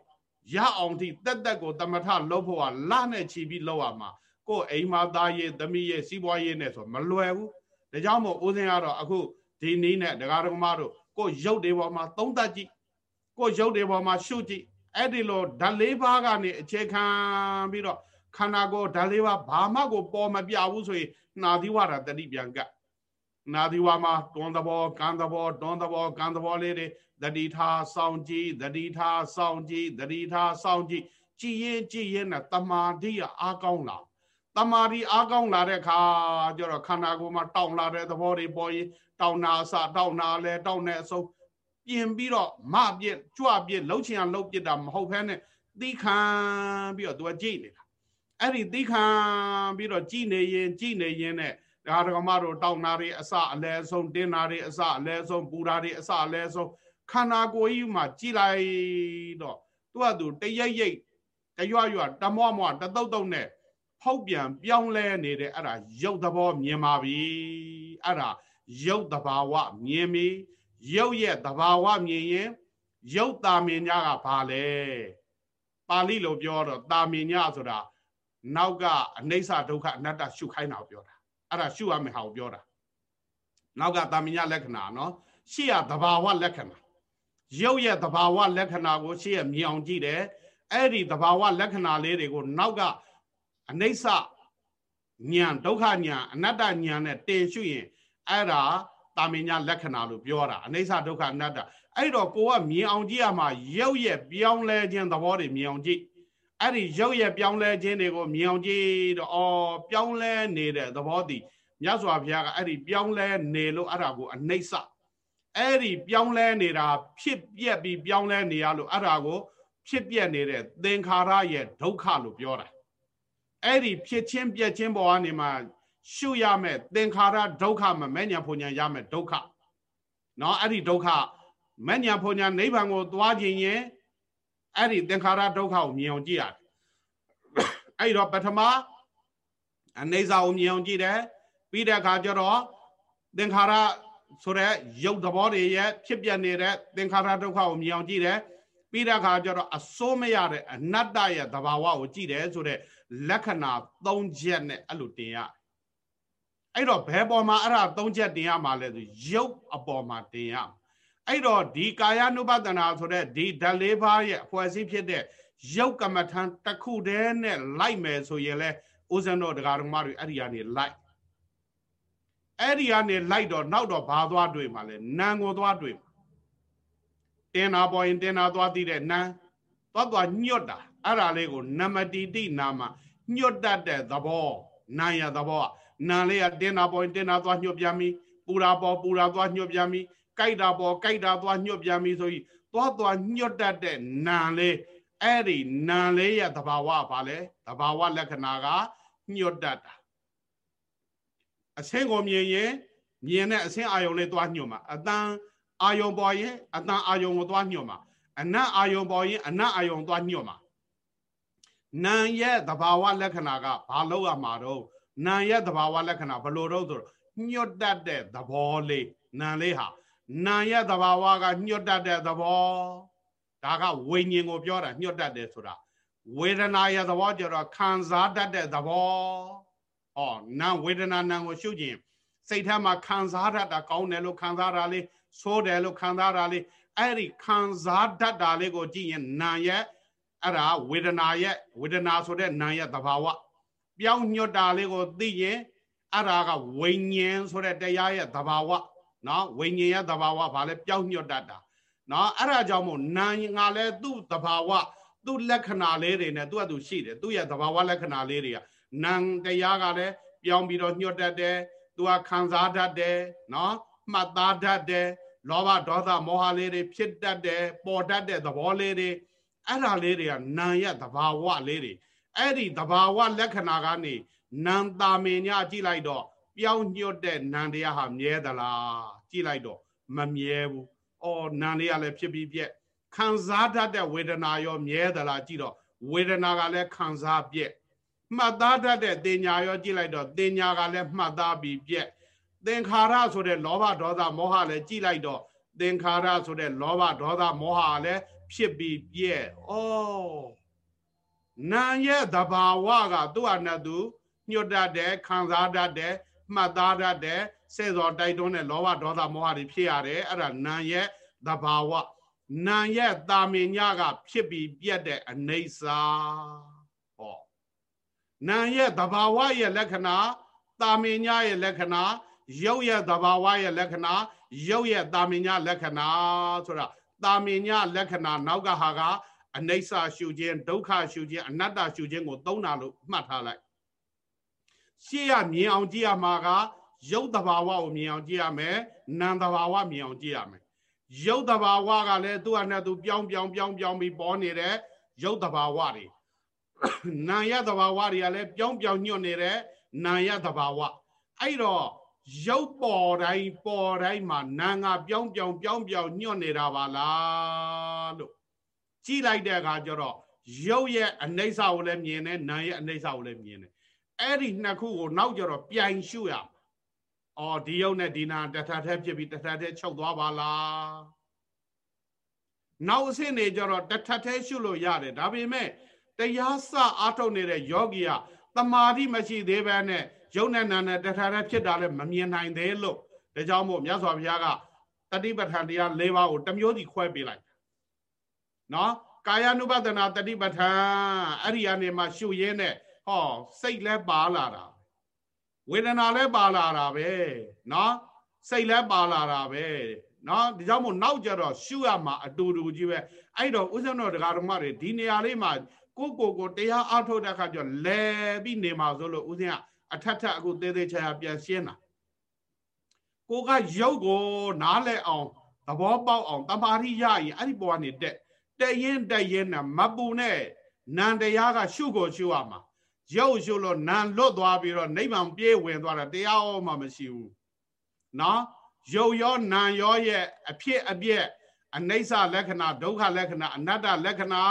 ရအောင်ထိတက်တက်ကိုတမထလုပ်ဖို့ကလနဲ့ချီပြီးလုပ်ရမှာ ကိုယ်အိမ်မသားရေးသမီးရေးစီးပွားရေးနဲ့ဆိုမလွယ်ဘူးဒါကြောင့်မို့ဦးဇင်းကတော့အခုဒီနည်းနဲ့တရားဓမ္မတို့ကိုရုပ်တွေပေါ်မှာသုံးသပ်ကြည့်ကိုရုပ်တွေပေါ်မှာရှုကြည့်အဲ့ဒီလိုဓာတ်လေးပါးကနေအခြေခံပြီးတော့ခန္ဓာကိုယ်ဓာတ်လေးပါးဘာမှကိုပေါ်မပြဘူးဆိုရင်နာသီဝရတတိပြန်ကနာသီဝါမှာတွန်းသဘောကံသဘောတွန်းသဘောကံသဘောလေးတွေတတိထားစောင့်ကြည့်တတိထားစောင့်ကြည့်တတိထားစောင့်ကြည့်ကြည်ရင်ကြည်ရင်နဲ့တမာတိရအားကောင်းလာ တမာတိအားကောင်းလာတဲ့အခါကျတော့ခန္ဓာကိုယ်မှာတောင့်လာတဲ့သဘောတွေပေါ်ရင်တောင့်နာအစတောင့်နာလဲတောင့်နေအဆုံးပြင်ပြီးတော့မပြစ်ကြွပြစ်လှုပ်ချင်အောင်လှုပ်ပြစ်တာမဟုတ်ဘဲနဲ့သီးခံပြီးတော့သူကကြည်နေတာအဲ့ဒီသီးခံပြီးတော့ကြည်နေရင်ကြည်နေရင်နဲ့ဒါဒကမတို့တောင့်နာတွေအစအလဲဆုံးတင်းနာတွေအစအလဲဆုံးပူတာတွေအစအလဲဆုံးခန္ဓာကိုယ်ကြီးမှာကြည်လိုက်တော့သူကသူတရိပ်ရိပ်တရွရွတမောမောတတုတ်တုတ်နဲ့ ဖောက်ပြန်ပြောင်းလဲနေတဲ့အဲ့ဒါရုပ်သဘောမြင်ပါပြီအဲ့ဒါရုပ်တဘာဝမြင်ပြီရုပ်ရဲ့တဘာဝမြင်ရင်ရုပ်တာမင်ညာကဘာလဲပါဠိလိုပြောတော့တာမင်ညာဆိုတာနောက်ကအနိစ္စဒုက္ခအနတ္တရှုခိုင်းတာပြောတာအဲ့ဒါရှုရမယ်ဟာကိုပြောတာနောက်ကတာမင်ညာလက္ခဏာနော်ရှေ့ရတဘာဝလက္ခဏာရုပ်ရဲ့သဘာဝလက္ခဏာကိုရှေ့ရမြင်အောင်ကြည့်တယ်အဲ့ဒီသဘာဝလက္ခဏာလေးတွေကိုနောက်က အနိစ္စဉာဏ်ဒုက္ခဉာဏ်အနတ္တဉာဏ်နဲ့တင်ရှုရင်အဲ့ဒါတာမင်ညာလက္ခဏာလို့ပြောတာအနိစ္စဒုက္ခအနတ္တအဲ့တော့ကိုကမြင်အောင်ကြည့်ရမှာရုပ်ရဲ့ပြောင်းလဲခြင်းသဘောတွေမြင်အောင်ကြည့်အဲ့ဒီရုပ်ရဲ့ပြောင်းလဲခြင်းတွေကိုမြင်အောင်ကြည့်တော့အော်ပြောင်းလဲနေတဲ့သဘောတည်မြတ်စွာဘုရားကအဲ့ဒီပြောင်းလဲနေလို့အဲ့ဒါကိုအနိစ္စအဲ့ဒီပြောင်းလဲနေတာဖြစ်ပြက်ပြီးပြောင်းလဲနေရလို့အဲ့ဒါကိုဖြစ်ပြက်နေတဲ့သင်္ခါရရဲ့ဒုက္ခလို့ပြောတာ အဲ့ဒီဖြစ်ချင်းပြက်ချင်းပေါ်ကနေမှရှုရမယ်သင်္ခါရဒုက္ခမမဲ့ညာဖွညာရမယ်ဒုက္ခเนาะအဲ့ဒီဒုက္ခမဲ့ညာဖွညာနိဗ္ဗာန်ကိုသွားခြင်းရင်အဲ့ဒီသင်္ခါရဒုက္ခကိုမြင်အောင်ကြည့်ရတယ်အဲ့တော့ပထမအနေစာကိုမြင်အောင်ကြည့်တယ်ပြီးတဲ့အခါကျတော့သင်္ခါရဆိုတဲ့ရုပ်သဘောတွေရဲ့ဖြစ်ပြနေတဲ့သင်္ခါရဒုက္ခကိုမြင်အောင်ကြည့်တယ်ပြီးတဲ့အခါကျတော့အစိုးမရတဲ့အနတ္တရဲ့သဘာဝကိုကြည့်တယ်ဆိုတဲ့ လက္ခဏာ၃ချက်နဲ့အဲ့လိုတင်ရအဲ့တော့ဘယ်ပေါ်မှာအဲ့ဒါ၃ချက်တင်ရမှာလဲဆိုရုပ်အပေါ်မှာတင်ရအဲ့တော့ဒီကာယ ानु ပဒနာဆိုတဲ့ဒီဓာတ်လေးပါးရဲ့အဖွဲ့အစည်းဖြစ်တဲ့ရုပ်ကမ္မထံတစ်ခုတည်းနဲ့လိုက်မယ်ဆိုရင်လဲဦးဇင်းတော်တရားတော်မတွေအဲ့ဒီကနေလိုက်အဲ့ဒီကနေလိုက်တော့နောက်တော့ဘာသွားတွေ့မှာလဲနာကိုသွားတွေ့တင်နာပေါ်ရင်တင်နာသွားသိတဲ့နာသွားသွားညွတ်တာ အဲ့ဒါလေးကိုနမတိတိနာမှာညွတ်တတ်တဲ့သဘောနာရသဘောနာလေးကတင်နာပေါ်ရင်တင်နာသွားညွတ်ပြန်ပြီပူရာပေါ်ပူရာသွားညွတ်ပြန်ပြီကြိုက်တာပေါ်ကြိုက်တာသွားညွတ်ပြန်ပြီဆိုပြီးသွားသွားညွတ်တတ်တဲ့နာလေးအဲ့ဒီနာလေးရဲ့သဘာဝဘာလဲသဘာဝလက္ခဏာကညွတ်တတ်တာအဆင်းကိုမြင်ရင်မြင်တဲ့အဆင်းအာယုံလေးသွားညွတ်မှာအတန်အာယုံပေါ်ရင်အတန်အာယုံကိုသွားညွတ်မှာအနတ်အာယုံပေါ်ရင်အနတ်အာယုံသွားညွတ်မှာ နာရဲ့သဘာဝလက္ခဏာကဘာလို့ရမှာတော့နာရဲ့သဘာဝလက္ခဏာဘယ်လိုတော့ဆိုတော့ညွတ်တတ်တဲ့သဘောလေးနာလေးဟာနာရဲ့သဘာဝကညွတ်တတ်တဲ့သဘောဒါကဝိညာဉ်ကိုပြောတာညွတ်တတ်တယ်ဆိုတာဝေဒနာရဲ့သဘောကျတော့ခံစားတတ်တဲ့သဘောဩနာဝေဒနာနာကိုရှုခြင်းစိတ်ထဲမှာခံစားတတ်တာကောင်းတယ်လို့ခံစားတာလေးဆိုးတယ်လို့ခံစားတာလေးအဲ့ဒီခံစားတတ်တာလေးကိုကြည့်ရင်နာရဲ့ အဲ့ဒါဝေဒနာရဲ့ဝေဒနာဆိုတဲ့နာရဲ့သဘာဝပြောင်းညွတ်တာလေးကိုသိရင်အဲ့ဒါကဝိညာဉ်ဆိုတဲ့တရားရဲ့သဘာဝနော်ဝိညာဉ်ရဲ့သဘာဝဘာလဲပြောင်းညွတ်တတ်တာနော်အဲ့ဒါကြောင့်မို့နာငါလဲသူ့သဘာဝသူ့လက္ခဏာလေးတွေနဲ့သူ့အတူရှိတယ်သူ့ရဲ့သဘာဝလက္ခဏာလေးတွေကနံတရားကလည်းပြောင်းပြီးတော့ညှို့တတ်တယ်သူကခံစားတတ်တယ်နော်မှတ်သားတတ်တယ်လောဘဒေါသမောဟလေးတွေဖြစ်တတ်တယ်ပေါ်တတ်တဲ့သဘောလေးတွေ အဲ့ဒါလေးတွေကနာရဲ့သဘာဝလေးတွေအဲ့ဒီသဘာဝလက္ခဏာကနေနံတာမင်ညကြည့်လိုက်တော့ပြောင်းညွတ်တဲ့နံတရားဟာမြဲသလားကြည့်လိုက်တော့မမြဲဘူး။အော်နံလေးကလည်းဖြစ်ပြီးပြက်ခံစားတတ်တဲ့ဝေဒနာရောမြဲသလားကြည့်တော့ဝေဒနာကလည်းခံစားပြက်မှတ်သားတတ်တဲ့တင်ညာရောကြည့်လိုက်တော့တင်ညာကလည်းမှတ်သားပြီးပြက်သင်္ခါရဆိုတဲ့လောဘဒေါသမောဟလည်းကြည့်လိုက်တော့သင်္ခါရဆိုတဲ့လောဘဒေါသမောဟလည်း ဖြစ်ပြီးပြက်ဩနာရဲ့သဘာဝကသူ့အနတ်သူညွတ်တတ်တယ်ခံစားတတ်တယ်မှတ်သားတတ်တယ်စေစောတိုက်တွန်းတဲ့လောဘဒေါသမောဟတွေဖြစ်ရတယ်အဲ့ဒါနာရဲ့သဘာဝနာရဲ့တာမင်ညကဖြစ်ပြီးပြက်တဲ့အနေစာဟောနာရဲ့သဘာဝရဲ့လက္ခဏာတာမင်ညရဲ့လက္ခဏာရုပ်ရဲ့သဘာဝရဲ့လက္ခဏာရုပ်ရဲ့တာမင်ညလက္ခဏာဆိုတာ တာမင်ညလက္ခဏာနောက်ကဟာကအနိစ္စရှုခြင်းဒုက္ခရှုခြင်းအနတ္တရှုခြင်းကိုသုံးတာလို့မှတ်ထားလိုက်ရှေ့ရမြင်အောင်ကြည့်ရမှာကရုပ်တဘာဝကိုမြင်အောင်ကြည့်ရမယ်နာမ်တဘာဝမြင်အောင်ကြည့်ရမယ်ရုပ်တဘာဝကလည်းသူ့အနဲ့သူပြောင်းပြောင်းပြောင်းပြောင်းပြီးပေါ်နေတဲ့ရုပ်တဘာဝတွေနာယတဘာဝတွေကလည်းပြောင်းပြောင်းညွတ်နေတဲ့နာယတဘာဝအဲ့တော့ ရုပ်ပေါ်တိုင်းပေါ်တိုင်းမှာနာငါပြောင်းပြောင်းပြောင်းပြောင်းညွတ်နေတာပါလားလို့ကြည့်လိုက်တဲ့အခါကျတော့ရုပ်ရဲ့အနိစ္စကိုလည်းမြင်တယ်နာရဲ့အနိစ္စကိုလည်းမြင်တယ်အဲ့ဒီနှစ်ခုကိုနောက်ကျတော့ပြိုင်ရှုရအော်ဒီရုပ်နဲ့ဒီနာတထထဲဖြစ်ပြီးတထထဲချုပ်သွားပါလားနောက်အဆင့်နေကျတော့တထထဲရှုလို့ရတယ်ဒါပေမဲ့တရားစအားထုတ်နေတဲ့ယောဂီကတမာတိမရှိသေးဘဲနဲ့ ရုပ်နဲ့နာနဲ့တထာရဲဖြစ်တာလည်းမမြင်နိုင်သေးလို့ဒါကြောင့်မို့မြတ်စွာဘုရားကတတိပဋ္ဌာန်တရား၄ပါးကိုတစ်မျိုးစီခွဲပေးလိုက်နော်ကာယ ानु ဘဒနာတတိပဋ္ဌာန်အဲ့ဒီအနေမှာရှုရင်းနဲ့ဟောစိတ်လည်းပါလာတာဝေဒနာလည်းပါလာတာပဲနော်စိတ်လည်းပါလာတာပဲနော်ဒါကြောင့်မို့နောက်ကြတော့ရှုရမှာအတူတူကြီးပဲအဲ့တော့ဥစ္စံတော်ဒကာတော်မတွေဒီနေရာလေးမှာကိုကိုကိုတရားအားထုတ်တဲ့အခါကျတော့လဲပြီးနေမှာဆိုလို့ဥစဉ်က အထက်ထက်အခုသေးသေးချာချာပြန်ရှင်းတာကိုကရုပ်ကိုနားလဲအောင်သဘောပေါက်အောင်တမာရိရရင်အဲ့ဒီပေါ်ကနေတက်တက်ရင်တက်ရင်နဲ့မပူနဲ့နန္တရားကရှုကိုရှုရမှာရုပ်ရှုလို့နာလွတ်သွားပြီးတော့နိဗ္ဗာန်ပြေးဝင်သွားတာတရားဟောမှမရှိဘူးနော်ရုပ်ရောနာရောရဲ့အဖြစ်အပျက်အနိစ္စလက္ခဏာဒုက္ခလက္ခဏာအနတ္တလက္ခဏာ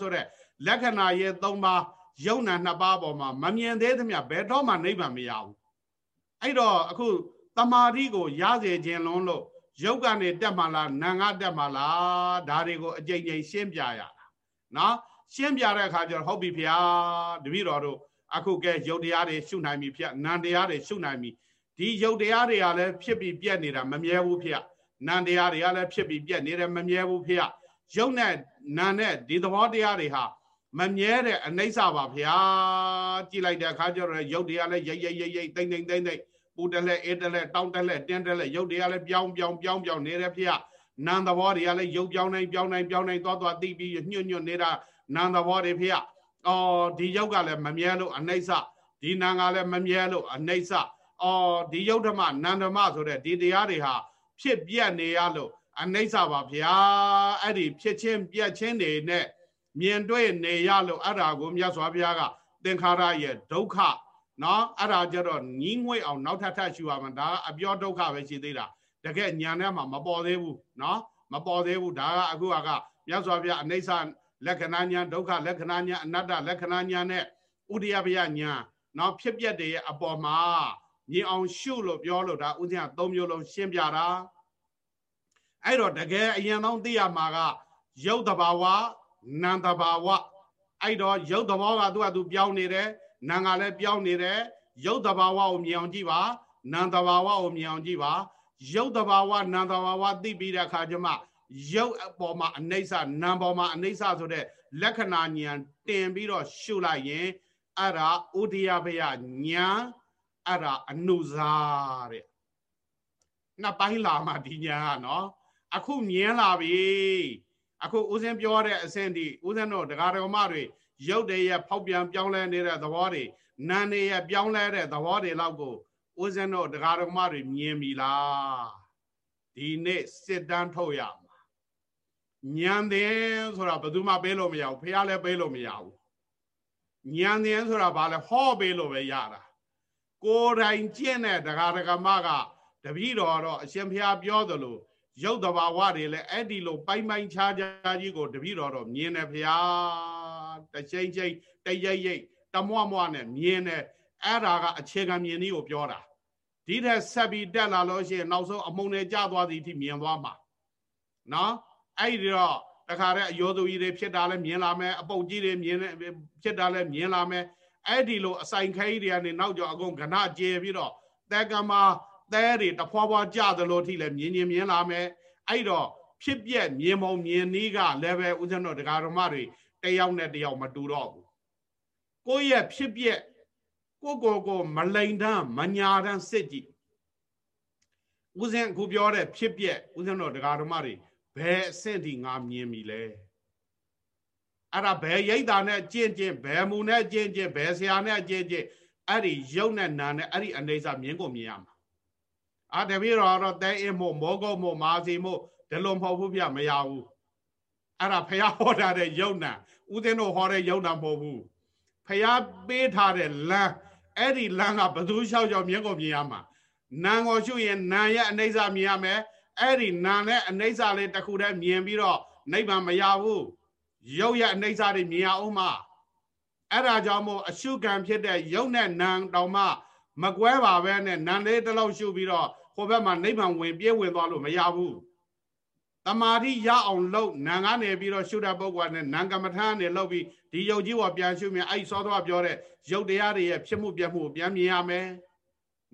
ဆိုတဲ့လက္ခဏာရဲ့၃ပါး ယုံနာနှစ်ပါးပေါ်မှာမမြင်သေးသမျှဘယ်တော့မှနိဗ္ဗာန်မရဘူးအဲ့တော့အခုတမာတိကိုရစေခြင်းလုံးလို့ရုပ်ကနေတက်မှလားနာငါတက်မှလားဒါတွေကိုအကြိမ်ကြိမ်ရှင်းပြရတာနော်ရှင်းပြတဲ့အခါကျတော့ဟုတ်ပြီဖေ။တပည့်တော်တို့အခုကဲယုတ်တရားတွေရှုနိုင်ပြီဖေ။နံတရားတွေရှုနိုင်ပြီဒီယုတ်တရားတွေကလည်းဖြစ်ပြီးပြက်နေတာမမြဲဘူးဖေ။နံတရားတွေကလည်းဖြစ်ပြီးပြက်နေတယ်မမြဲဘူးဖေ။ယုတ်နဲ့နံနဲ့ဒီသဘောတရားတွေဟာ မမြဲတဲ့အနိစ္စပါဗျာကြည့်လိုက်တဲ့အခါကျတော့ရုပ်တရားလည်းရိတ်ရိတ်ရိတ်ရိတ်တိမ့်တိမ့်တိမ့်တိမ့်ပူတလဲအေးတလဲတောင်းတလဲတင်းတလဲရုပ်တရားလည်းပြောင်းပြောင်းပြောင်းပြောင်းနေတဲ့ဖေနံသဘောတွေကလည်းရုပ်ပြောင်းနိုင်ပြောင်းနိုင်ပြောင်းနိုင်သွားသွားသိပြီးညွတ်ညွတ်နေတာနံသဘောတွေဖေအော်ဒီရုပ်ကလည်းမမြဲလို့အနိစ္စဒီနံကလည်းမမြဲလို့အနိစ္စအော်ဒီယုတ်ဓမ္မနန္ဓမဆိုတဲ့ဒီတရားတွေဟာဖြစ်ပြက်နေရလို့အနိစ္စပါဗျာအဲ့ဒီဖြစ်ချင်းပြက်ချင်းတွေနဲ့ မြင်တွေ့နေရလို့အဲ့ဒါကိုမြတ်စွာဘုရားကသင်္ခါရရဲ့ဒုက္ခနော်အဲ့ဒါကြတော့ညီးငွေ့အောင်နောက်ထပ်ထပ်ရှူရမှာဒါကအပြောဒုက္ခပဲရှိသေးတာတကယ်ညာထဲမှာမပေါ်သေးဘူးနော်မပေါ်သေးဘူးဒါကအခုကမြတ်စွာဘုရားအနိစ္စလက္ခဏာညာဒုက္ခလက္ခဏာညာအနတ္တလက္ခဏာညာနဲ့ဥဒိယပယညာနော်ဖြစ်ပျက်တွေရဲ့အပေါ်မှာမြင်အောင်ရှုလို့ပြောလို့ဒါဥစဉ်က၃မျိုးလုံးရှင်းပြတာအဲ့တော့တကယ်အရင်ဆုံးသိရမှာကရုပ်တဘာဝ နံတဘာဝအဲ့တော့ရုပ်သဘောကသူ့အတူပြောင်းနေတယ်နာငါလည်းပြောင်းနေတယ်ရုပ်တဘာဝကိုမြင်အောင်ကြည့်ပါနံတဘာဝကိုမြင်အောင်ကြည့်ပါရုပ်တဘာဝနံတဘာဝသိပြီးတဲ့အခါကျမှရုပ်အပေါ်မှာအနိစ္စနာမ်ပေါ်မှာအနိစ္စဆိုတဲ့လက္ခဏာဉာဏ်တင်ပြီးတော့ရှုလိုက်ရင်အဲ့ဒါဥဒိယဘယဉာဏ်အဲ့ဒါအနုဇာတဲ့နှစ်ပိုင်းလာမှဒီဉာဏ်ကနော်အခုမြင်လာပြီ အခုဦးစင်းပြောတဲ့အဆင့်ဒီဦးစင်းတို့တရားတော်မတွေရုပ်တည်းရဲ့ဖောက်ပြန်ပြောင်းလဲနေတဲ့သဘောတွေနာနေရဲ့ပြောင်းလဲတဲ့သဘောတွေလောက်ကိုဦးစင်းတို့တရားတော်မတွေမြင်ပြီလားဒီနေ့စစ်တမ်းထုတ်ရမှာညံတယ်ဆိုတာဘယ်သူမှပေးလို့မရဘူးဖះလည်းပေးလို့မရဘူးညံတယ်ဆိုတာဘာလဲဟောပေးလို့ပဲရတာကိုယ်တိုင်ကျင့်တဲ့ဒကာဒကမကတပည့်တော်တော့အရှင်ဘုရားပြောသလို ရုပ်တဘာဝတွေလည်းအဲ့ဒီလိုပိုင်းပိုင်းခြားခြားကြီးကိုတပည့်တော်တော့မြင်တယ်ဘုရားတချိန်ချိန်တရိပ်ရိပ်တမွမွနဲ့မြင်တယ်အဲ့ဒါကအခြေခံမြင်နည်းကိုပြောတာဒီထက်ဆက်ပြီးတက်လာလို့ရှိရင်နောက်ဆုံးအမုံနဲ့ကြသွားသည်အထိမြင်သွားမှာနော်အဲ့ဒီတော့တခါတည်းအယောသူကြီးတွေဖြစ်တာလည်းမြင်လာမယ်အပုတ်ကြီးတွေမြင်ဖြစ်တာလည်းမြင်လာမယ်အဲ့ဒီလိုအဆိုင်ခဲကြီးတွေကနေနောက်ကျော်အကုန်ကဏကျေပြီးတော့တဲကမာ သဲတွေတဖွာဖွာကြသလိုထိလည်းမြင်မြင်မြင်လာမယ်အဲ့တော့ဖြစ်ပြက်မြင်မုံမြင်နည်းကလည်းပဲဦးဇင်းတို့တရားဓမ္မတွေတယောက်နဲ့တယောက်မတူတော့ဘူးကိုယ့်ရဲ့ဖြစ်ပြက်ကိုကိုကိုမလိန်တန်းမညာတန်းစစ်ကြည့်ဦးဇင်းအခုပြောတဲ့ဖြစ်ပြက်ဦးဇင်းတို့တရားဓမ္မတွေဘယ်အဆင့်ထိငါမြင်ပြီလဲအဲ့ဒါဘယ်ရိတ်တာနဲ့ကျင့်ကျင့်ဘယ်မူနဲ့ကျင့်ကျင့်ဘယ်ဆရာနဲ့ကျင့်ကျင့်အဲ့ဒီရုပ်နဲ့နာနဲ့အဲ့ဒီအနေစာမြင်ကိုမြင်ရမှာ အာတပည့်တော်တော့တဲအင်းမို့မောကုတ်မို့မာစီမို့ဒီလိုမဟုတ်ဘူးပြမရဘူးအဲ့ဒါဖះဟောထားတဲ့ယုံနာဦးသိန်းတို့ဟောတဲ့ယုံနာမဟုတ်ဘူးဖះပေးထားတဲ့လမ်းအဲ့ဒီလမ်းကဘသူလျှောက်ကြောင်မြင်ကုန်မြင်ရမှာနာကိုရှုရင်နာရဲ့အနေစာမြင်ရမယ်အဲ့ဒီနာနဲ့အနေစာလေးတစ်ခုတည်းမြင်ပြီးတော့နိဗ္ဗာန်မရဘူးရုပ်ရဲ့အနေစာတွေမြင်ရအောင်မှာအဲ့ဒါကြောင့်မို့အရှုခံဖြစ်တဲ့ယုံနဲ့နာတောင်မှ မကွဲပါပဲနဲ့နာလေးတစ်လောက်ရှုပြီးတော့ဟိုဘက်မှာနိဗ္ဗာန်ဝင်ပြေးဝင်သွားလို့မရဘူးတမာတိရအောင်လုပ်နံကနေပြီးတော့ရှုတဲ့ပုဂ္ဂိုလ်နဲ့နံကမ္မထာနဲ့လုပ်ပြီးဒီယုတ်ကြီးဝပြန်ရှုမြင်အဲ့စောသွားပြောတဲ့ယုတ်တရားတွေရဲ့ဖြစ်မှုပြမှုပြန်မြင်ရမယ်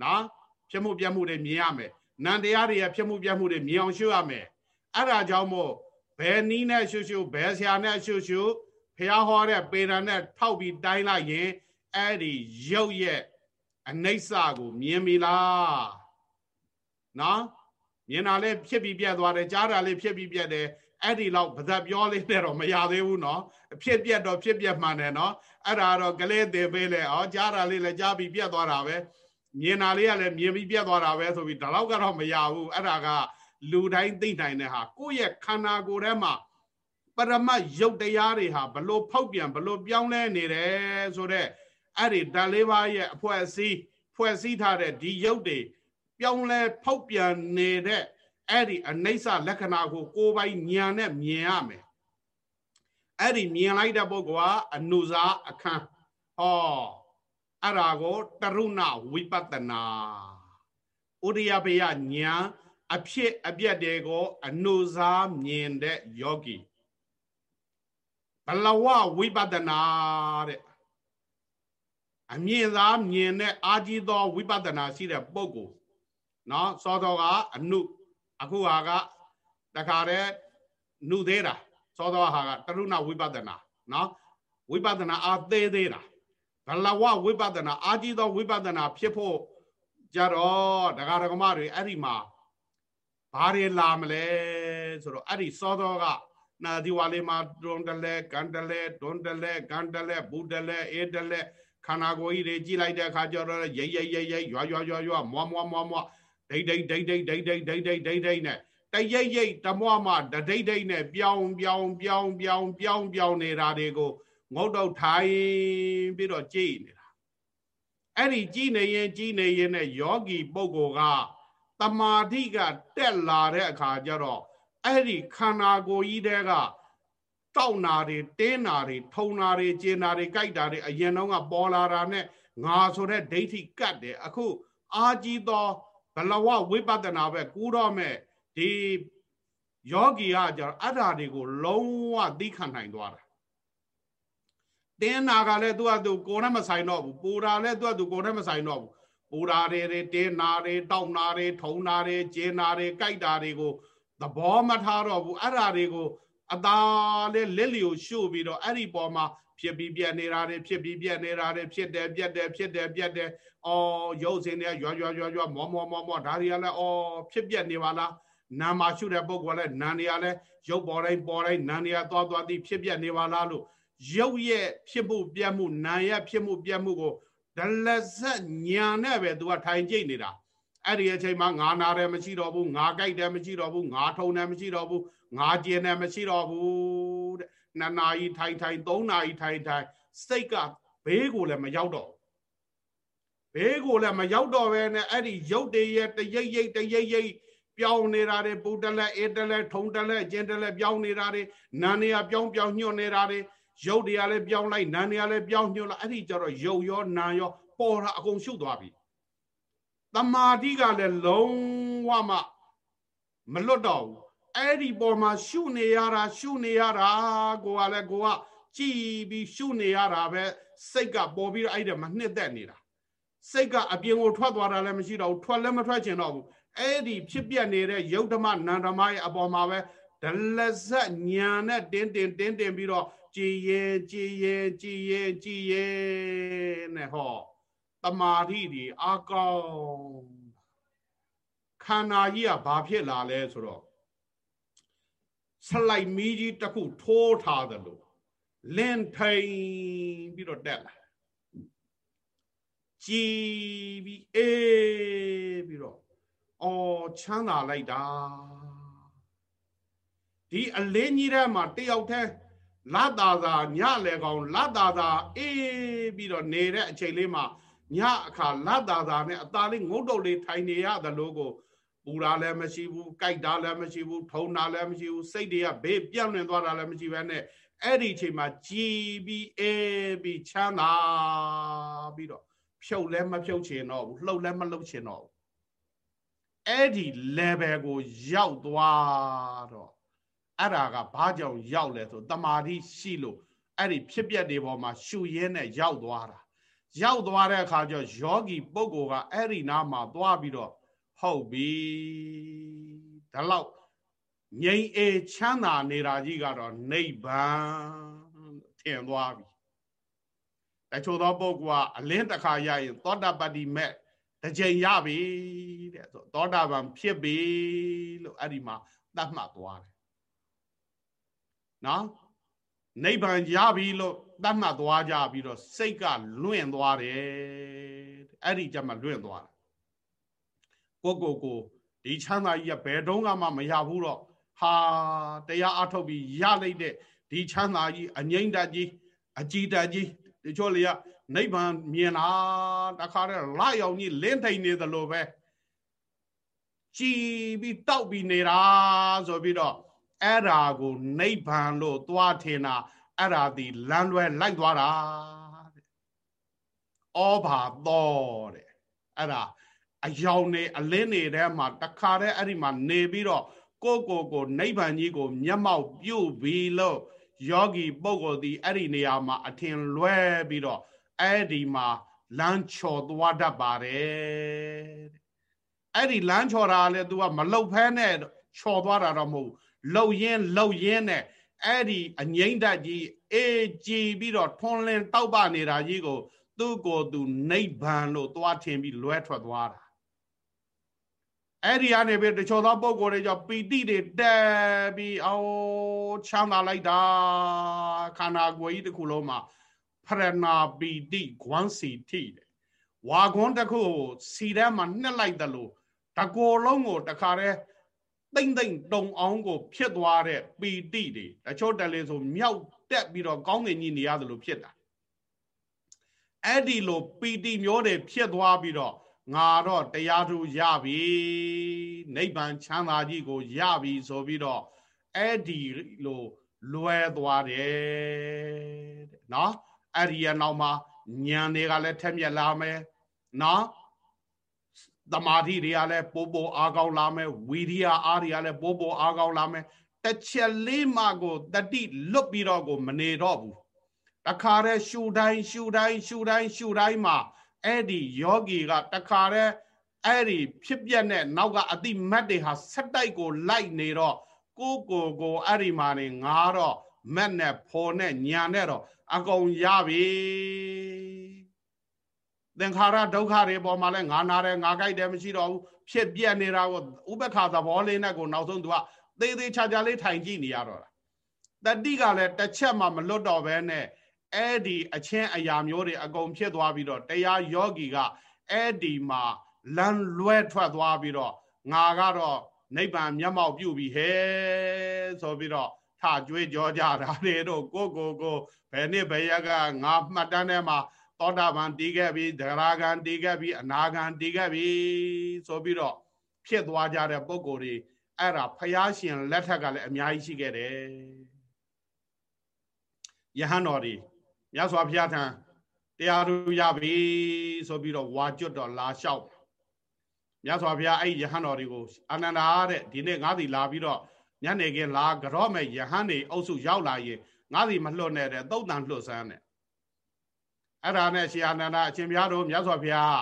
နော်ဖြစ်မှုပြမှုတွေမြင်ရမယ်နံတရားတွေရဲ့ဖြစ်မှုပြမှုတွေမြင်အောင်ရှုရမယ်အဲ့ဒါကြောင့်မို့ဘယ်နီးနဲ့ရှုရှုဘယ်ဆရာနဲ့ရှုရှုဖះဟောတဲ့ပေရန်နဲ့ထောက်ပြီးတိုင်းလိုက်ရင်အဲ့ဒီရုပ်ရဲ့ အနိစ္စကိုမြင်ပြီလားနော်မြင်တာလေးဖြစ်ပြီးပြတ်သွားတယ်ကြားတာလေးဖြစ်ပြီးပြတ်တယ်အဲ့ဒီလောက်ဗဇက်ပြောလေးနဲ့တော့မရသေးဘူးနော်ဖြစ်ပြတ်တော့ဖြစ်ပြတ်မှန်တယ်နော်အဲ့ဒါတော့ကလေးသေးပေးလေဩကြားတာလေးလည်းကြားပြီးပြတ်သွားတာပဲမြင်တာလေးကလည်းမြင်ပြီးပြတ်သွားတာပဲဆိုပြီးဒါတော့ကတော့မရဘူးအဲ့ဒါကလူတိုင်းသိနိုင်တဲ့ဟာကိုယ့်ရဲ့ခန္ဓာကိုယ်ထဲမှာပရမတ်ရုပ်တရားတွေဟာဘလို့ဖောက်ပြန်ဘလို့ပြောင်းလဲနေတယ်ဆိုတော့ အဲ့ဒီဓာတ်လေးပါးရဲ့အဖွဲ့အစည်းဖွဲ့စည်းထားတဲ့ဒီရုပ်တွေပြောင်းလဲဖောက်ပြန်နေတဲ့အဲ့ဒီအနိစ္စလက္ခဏာကိုကိုယ်ပိုင်ဉာဏ်နဲ့မြင်ရမယ်အဲ့ဒီမြင်လိုက်တဲ့ပုဂ္ဂိုလ်ကအနုဇာအခန်းဟောအဲ့ဒါကိုတရုဏဝိပဿနာဥရိယဘယဉာဏ်အဖြစ်အပြက်တွေကိုအနုဇာမြင်တဲ့ယောဂီဘလဝဝိပဿနာတဲ့ အမြင်သာမြင်တဲ့အာကြီးသောဝိပဿနာရှိတဲ့ပုဂ္ဂိုလ်နော်စောတော်ကအနုအခုဟာကတခါတည်းနုသေးတာစောတော်ဟာကတရုဏဝိပဿနာနော်ဝိပဿနာအာသေးသေးတာဘလဝဝိပဿနာအာကြီးသောဝိပဿနာဖြစ်ဖို့ကြတော့ဒကာဒကမတွေအဲ့ဒီမှာဘာတွေလာမလဲဆိုတော့အဲ့ဒီစောတော်ကနာဒီဝါလေးမှာဒွန်တလဲကန်တလဲဒွန်တလဲကန်တလဲဘူးတလဲအေးတလဲ ခန္ဓာကိုယ်ကြီးတွေကြည့်လိုက်တဲ့အခါကျတော့ရိတ်ရိတ်ရိတ်ရိတ်ရွာရွာရွာရွာမွားမွားမွားမွားဒိတ်ဒိတ်ဒိတ်ဒိတ်ဒိတ်ဒိတ်ဒိတ်ဒိတ်ဒိတ်ဒိတ်နဲ့တရိတ်ရိတ်တမွားမဒဒိတ်ဒိတ်နဲ့ပြောင်းပြောင်းပြောင်းပြောင်းပြောင်းပြောင်းနေတာတွေကိုငုတ်တော့ထိုင်ပြီးတော့ကြည်နေတာအဲ့ဒီကြည်နေရင်ကြည်နေရင်နဲ့ယောဂီပုဂ္ဂိုလ်ကတမာတိကတက်လာတဲ့အခါကျတော့အဲ့ဒီခန္ဓာကိုယ်ကြီးတဲက တောက်နာတွေတင်းနာတွေထုံနာတွေကျင်နာတွေကြိုက်တာတွေအရင်တော့ကပေါ်လာတာနဲ့ငါဆိုတဲ့ဒိဋ္ဌိကတ်တယ်အခုအာကြီးသောဘလဝဝိပဿနာပဲကူးတော့မဲ့ဒီယောဂီကကြတော့အဲ့ဓာတွေကို လုံးဝသိခံနိုင်သွားတာတင်းနာကလည်းသူ့အတူကိုယ်နဲ့မဆိုင်တော့ဘူးပူတာလည်းသူ့အတူကိုယ်နဲ့မဆိုင်တော့ဘူးပူတာတွေတင်းနာတွေတောက်နာတွေထုံနာတွေကျင်းနာတွေကြိုက်တာတွေကိုသဘောမထားတော့ဘူးအဲ့ဓာတွေကို အသာလေးလက်လျိုရှို့ပြီးတော့အဲ့ဒီပေါ်မှာဖြစ်ပြီးပြက်နေတာတွေဖြစ်ပြီးပြက်နေတာတွေဖြစ်တယ်ပြက်တယ်ဖြစ်တယ်ပြက်တယ်အော်ရုပ်စင်တွေရွာရွာရွာရွာမောမောမောမောဒါတွေကလည်းအော်ဖြစ်ပြက်နေပါလားနာမှာရှုတဲ့ပုဂ္ဂိုလ်ကလည်းနာနေရလဲရုပ်ပေါ်တိုင်းပေါ်တိုင်းနာနေရသွားသွားသည်ဖြစ်ပြက်နေပါလားလို့ရုပ်ရဲ့ဖြစ်မှုပြက်မှုနာရဲ့ဖြစ်မှုပြက်မှုကိုဒလဇက်ညာနဲ့ပဲသူကထိုင်ကြိတ်နေတာအဲ့ဒီအချိန်မှာငါနာတယ်မရှိတော့ဘူးငါကြိုက်တယ်မရှိတော့ဘူးငါထုံတယ်မရှိတော့ဘူး ငါကျင်တယ်မရှိတော့ဘူးတဲ့နှစ်နာရီထိုင်ထိုင်သုံးနာရီထိုင်ထိုင်စိတ်ကဘေးကိုလည်းမရောက်တော့ဘေးကိုလည်းမရောက်တော့ပဲနဲ့အဲ့ဒီရုပ်တရဲ့တရိပ်ရိပ်တရိပ်ရိပ်ပြောင်းနေတာတွေပူတလဲအေးတလဲထုံတလဲကျင်းတလဲပြောင်းနေတာတွေနာနေရပြောင်းပြောင်းညွတ်နေတာတွေရုပ်တွေကလည်းပြောင်းလိုက်နာနေရလည်းပြောင်းညွတ်လိုက်အဲ့ဒီကျတော့ရုပ်ရောနာရောပေါ်တာအကုန်ရှုပ်သွားပြီတမာတိကလည်းလုံးဝမှမလွတ်တော့ဘူး အဲ့ဒီပေါ်မှာရှုနေရတာရှုနေရတာကိုကလည်းကိုကကြည်ပြီးရှုနေရတာပဲစိတ်ကပေါ်ပြီးတော့အဲ့ဒါမနှစ်သက်နေတာစိတ်ကအပြင်ကိုထွက်သွားတာလည်းမရှိတော့ဘူးထွက်လည်းမထွက်ချင်တော့ဘူးအဲ့ဒီဖြစ်ပြနေတဲ့ယုတ်ဓမ္မနန္ဓမ္မရဲ့အပေါ်မှာပဲဒလဇက်ညာနဲ့တင်းတင်းတင်းတင်းပြီးတော့ကြည်ရင်ကြည်ရင်ကြည်ရင်ကြည်ရင်နဲ့ဟောတမာတိဒီအာကောင်းခန္ဓာကြီးကဘာဖြစ်လာလဲဆိုတော့ ဆလိုက်မီးကြီးတစ်ခုထိုးထားတယ်လို့လင်းထိန်ပြီးတော့တက်လာကြည်ပြီးအေးပြီးတော့အော်ချမ်းသာလိုက်တာဒီအလင်းကြီးထဲမှာတယောက်တည်းလတ်တာသာညလေကောင်လတ်တာသာအေးပြီးတော့နေတဲ့အချိန်လေးမှာညအခါလတ်တာသာနဲ့အသားလေးငုတ်တုတ်လေးထိုင်နေရတယ်လို့ကို ပူတာလည်းမရှိဘူးကြိုက်တာလည်းမရှိဘူးထုံတာလည်းမရှိဘူးစိတ်တွေကဘေးပြန့်လွင်သွားတာလည်းမရှိဘဲနဲ့အဲ့ဒီအချိန်မှာကြည်ပြီးအေးပြီးချမ်းသာပြီးတော့ဖြုတ်လည်းမဖြုတ်ချင်တော့ဘူးလှုပ်လည်းမလှုပ်ချင်တော့ဘူးအဲ့ဒီ level ကိုရောက်သွားတော့အဲ့ဒါကဘာကြောင့်ရောက်လဲဆိုတမာတိရှိလို့အဲ့ဒီဖြစ်ပျက်တွေပေါ်မှာရှုရင်းနဲ့ရောက်သွားတာရောက်သွားတဲ့အခါကျယောဂီပုဂ္ဂိုလ်ကအဲ့ဒီနားမှာသွားပြီးတော့ ဟုတ်ပြီဒါလောက်ငြိမ်အေချမ်းသာနေတာကြီးကတော့နိဗ္ဗာန်ထင်သွားပြီတချို့သောပုဂ္ဂိုလ်ကအလင်းတစ်ခါရရင် သောတာပတ္တိမဲ့တစ်ချိန်ရပြီတဲ့ဆိုသောတာပန်ဖြစ်ပြီလို့အဲ့ဒီမှာသတ်မှတ်သွားတယ်နော်နိဗ္ဗာန်ရပြီလို့သတ်မှတ်သွားကြပြီးတော့စိတ်ကလွင့်သွားတယ်အဲ့ဒီကြမှာလွင့်သွားတာ ကိုကိုကိုဒီချမ်းသာကြီးကဘယ်တုန်းကမှမရဘူးတော့ဟာတရားအထုတ်ပြီးရလိုက်တဲ့ဒီချမ်းသာကြီးအငိမ့်တကြီးအကြည်တကြီးတချို့လေကနိဗ္ဗာန်မြင်လာတခါတည်းလာရောက်ကြီးလင်းထိန်နေသလိုပဲကြည်ပြီးတောက်ပြီးနေတာဆိုပြီးတော့အဲ့ဓာကိုနိဗ္ဗာန်လို့သွားထင်တာအဲ့ဓာဒီလမ်းလွဲလိုက်သွားတာတဲ့ဩဘာတော်တဲ့အဲ့ဒါ အယောင်နေအလင်းနေတဲ့မှာတခါတည်းအဲ့ဒီမှာနေပြီးတော့ကိုကိုကိုနိဗ္ဗာန်ကြီးကို မျက်မှောက်ပြုတ်ပြီးလို့ယောဂီပုဂ္ဂိုလ်ဒီအဲ့ဒီနေရာမှာအထင်လွဲပြီးတော့အဲ့ဒီမှာလမ်းချော်သွားတတ်ပါတယ်အဲ့ဒီလမ်းချော်တာလည်း तू ကမလုတ်ဖဲနဲ့ချော်သွားတာတော့မဟုတ်လှုပ်ရင်းလှုပ်ရင်းနဲ့အဲ့ဒီအငိမ့်တကြီးအေးကြည်ပြီးတော့ထွန်းလင်းတောက်ပနေတာကြီးကို သူ့ကိုယ်သူနိဗ္ဗာန်လို့သွားထင်ပြီးလွဲထွက်သွားတာ အဲ့ဒီကနေပြီးတချို့သောပုံကိုယ်တွေကြောင့်ပီတိတွေတက်ပြီးအော်ချမ်းသာလိုက်တာခန္ဓာကိုယ်ကြီးတစ်ခုလုံးမှာဖရဏာပီတိဂွမ်းစီထိတယ်ဝါခွန်းတစ်ခုကိုစီထဲမှာနှစ်လိုက်တယ်လို့တကောလုံးကိုတခါတည်းတိမ့်တိမ့်တုံအောင်ကို ဖြစ်သွားတဲ့ပီတိတွေတချို့တလေဆိုမြောက်တက်ပြီးတော့ကောင်းကင်ကြီးနေရတယ်လို့ဖြစ်တာအဲ့ဒီလိုပီတိမျိုးတွေဖြစ်သွားပြီးတော့ ငါတော့တရားသူရပြီနိဗ္ဗာန်ချမ်းသာကြီးကိုရပြီဆိုပြီးတော့အဲ့ဒီလိုလွဲသွားတယ်တဲ့နော်အဲ့ဒီရနောက်မှာဉာဏ်တွေကလည်းထက်မြက်လာမယ်နော်သမာဓိတွေကလည်းပိုးပိုးအားကောင်းလာမယ်ဝီရိယအားတွေကလည်းပိုးပိုးအားကောင်းလာမယ်တစ်ချက်လေးမှကိုတတိလွတ်ပြီးတော့ကို မနေတော့ဘူးတခါတည်းရှူတိုင်းရှူတိုင်းရှူတိုင်းရှူတိုင်းမှာ အဲ့ဒီယောဂီကတခါတည်းအဲ့ဒီဖြစ်ပြက်တဲ့နောက်ကအတိမတ်တွေဟာဆက်တိုက်ကိုလိုက်နေတော့ကိုကိုကိုအဲ့ဒီမှာနေငါတော့မက်နဲ့ဖော်နဲ့ညာနဲ့တော့အကုန်ရပြီသင်္ခါရဒုက္ခတွေပေါ်မှာလဲငါနာတယ်ငါကြိုက်တယ်မရှိတော့ဘူးဖြစ်ပြက်နေတာကိုဥပ္ပခါသဘောလေးနဲ့ကိုနောက်ဆုံးသူကသေးသေးချာချာလေးထိုင်ကြည့်နေရတော့တာတတိကလည်းတစ်ချက်မှမလွတ်တော့ဘဲနဲ့ အဲ့ဒီအချင်းအရာမျိုးတွေအကုန်ဖြစ်သွားပြီးတော့တရားယောဂီကအဲ့ဒီမှာလမ်းလွဲထွက်သွားပြီးတော့ငါကတော့နိဗ္ဗာန်မျက်မှောက်ပြုပြီဟဲ့ဆိုပြီးတော့ထကြွေးကြောကြတာတွေတော့ကိုကိုကိုဘယ်နှစ်ဘယ်ရက်ကငါမှတ်တမ်းထဲမှာသောတာပန်တည်ခဲ့ပြီဒဂရာဂံတည်ခဲ့ပြီအနာဂံတည်ခဲ့ပြီဆိုပြီးတော့ဖြစ်သွားကြတဲ့ပုံကိုယ်တွေအဲ့ဒါဖယားရှင်လက်ထက်ကလည်းအများကြီးရှိခဲ့တယ်ယဟန်တော်တွေ မြတ်စွာဘုရားထံတရားသူရပြီဆိုပြီးတော့ဝါကျွတ်တော့လာလျှောက်မြတ်စွာဘုရားအဲ့ယဟန်တော်တွေကိုအာနန္ဒာတဲ့ဒီနေ့ငါးစီလာပြီးတော့ညနေခင်းလာကြော့မဲ့ယဟန်တွေအုပ်စုရောက်လာရင်ငါးစီမလွတ်နဲ့တဲ့သုတ်တန်လွတ်စမ်းတဲ့အဲ့ဒါနဲ့ရှင်အာနန္ဒာအရှင်ဘုရားတို့မြတ်စွာဘုရား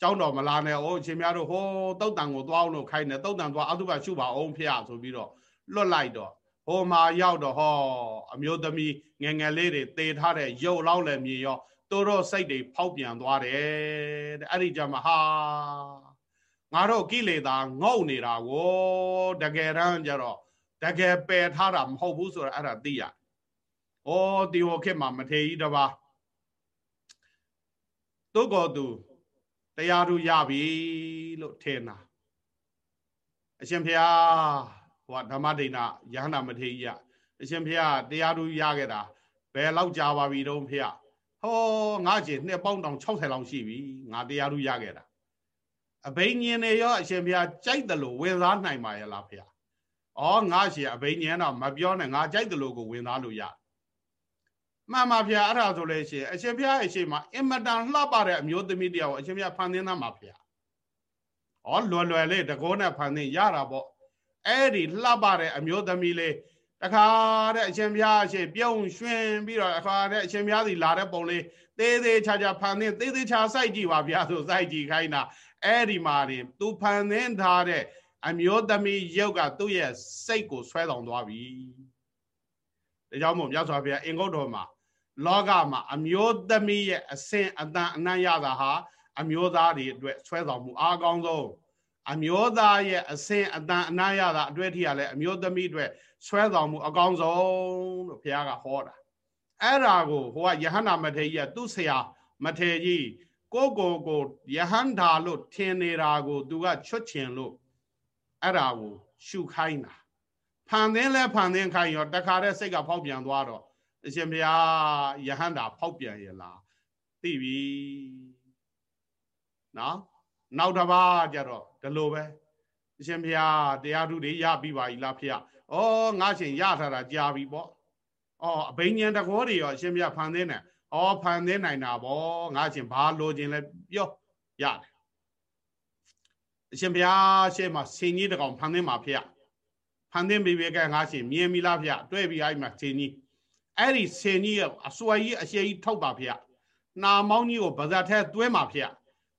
ကျောင်းတော်မလာနဲ့အိုးအရှင်ဘုရားတို့ဟိုသုတ်တန်ကိုသွားအောင်လို့ခိုင်းတယ်သုတ်တန်သွားအတုပရှုပါအောင်ဖေရဆိုပြီးတော့လွတ်လိုက်တော့ ဟိုမှာရောက်တော့ဟောအမျိုးသမီးငငယ်လေးတွေတေထားတဲ့ရုပ်လောက်လည်းမြင်ရောသူတို့စိတ်တွေဖောက်ပြန်သွားတယ်တဲ့အဲ့ဒီကြမှာဟာငါတို့ကိလေသာငုတ်နေတာကိုတကယ်တမ်းကျတော့တကယ်ပယ်ထားတာမဟုတ်ဘူးဆိုတာအဲ့ဒါသိရ။ဩဒီဟိုခေတ်မှာမထေကြီးတပါသူကောသူတရားသူရပြီလို့ထင်တာအရှင်ဖျား ဟိုဓမ္မဒိဏယဟနာမထေကြီးရအရှင်ဖျားတရားသူရခဲ့တာဘယ်လောက်ကြာပါပြီတုံးဖျားဟောငါကျင်နှစ်ပေါင်းတောင်60လောက်ရှိပြီငါတရားသူရခဲ့တာအဘိညာဉ်တွေရောအရှင်ဘုရားကြိုက်တယ်လို့ဝင်စားနိုင်ပါရဲ့လားဖေ။အော်ငါရှင်အဘိညာဉ်တော့မပြောနဲ့ငါကြိုက်တယ်လို့ကိုဝင်စားလို့ရ။မှန်ပါဗျာအဲ့ဒါဆိုလေရှင်အရှင်ဘုရားအရှင်မှာအင်မတန်လှပတဲ့အမျိုးသမီးတယောက်အရှင်ဘုရားဖန်သင်းသားမှာဖေ။အော်လွယ်လွယ်လေးတကောနဲ့ဖန်သင်းရတာပေါ့။ အဲ့ဒီလှပတဲ့အမျိုးသမီးလေးတခါတဲ့အရှင်ဘုရားအရှင်ပြုံးရွှင်ပြီးတော့အခါတဲ့အရှင်ဘုရားစီလာတဲ့ပုံလေးသေးသေးချာချာဖန်သင်းသေးသေးချာစိုက်ကြည့်ပါဗျာဆိုစိုက်ကြည့်ခိုင်းတာအဲ့ဒီမှာတင်သူဖန်သင်းထားတဲ့အမျိုးသမီးရုပ်ကသူ့ရဲ့စိတ်ကိုဆွဲဆောင်သွားပြီဒါကြောင့်မို့မြတ်စွာဘုရားအင်္ဂုတ္တော်မှာလောကမှာအမျိုးသမီးရဲ့အစဉ်အတန်အနံ့ရတာဟာအမျိုးသားတွေအတွက်ဆွဲဆောင်မှုအားကောင်းဆုံး အမျိုးသားရဲ့အစဉ်အတန်အနံ့ရတာအတွက်ထိရလဲအမျိုးသမီးအတွက်ဆွဲဆောင်မှုအကောင်းဆုံးလို့ဘုရားကဟောတာအဲ့ဒါကိုဟိုကယဟနာမထေကြီးကသူ့ဆရာမထေကြီးကိုကိုကိုယဟန္တာလို့ထင်နေတာကို သူကချွတ်ချင်လို့အဲ့ဒါကိုရှုခိုင်းတာဖန်သင်းလဲဖန်သင်းခိုင်းရောတခါတည်းစိတ်ကဖောက်ပြန်သွားတော့အရှင်ဘုရားယဟန္တာဖောက်ပြန်ရဲ့လားသိပြီနော်နောက်တစ်ပါးကြတော့ ဒီလိုပဲအရှင်ဘုရားတရားထုတွေရပြီးပါ ਈ လားဖေ။ဩငါရှင်ရထားတာကြာပြီပေါ့။ဩအဘိညာဉ်တကောတွေရောအရှင်ဘုရားဖန်သင်းတယ်ဩဖန်သင်းနိုင်တာဗောငါရှင်ဘာလိုချင်လဲပြောရတယ်အရှင်ဘုရားရှေ့မှာဆင်ကြီးတကောင်ဖန်သင်းမှာဖေဖန်သင်းပြီးပြီကဲငါရှင်မြင်ပြီလားဖေတွဲပြီးအဲ့မှာဆင်ကြီးအဲ့ဒီဆင်ကြီးကအစွဲကြီးအရှေကြီးထောက်ပါဖေနာမောင်းကြီးကိုဗဇတ်ထဲတွဲမှာဖေ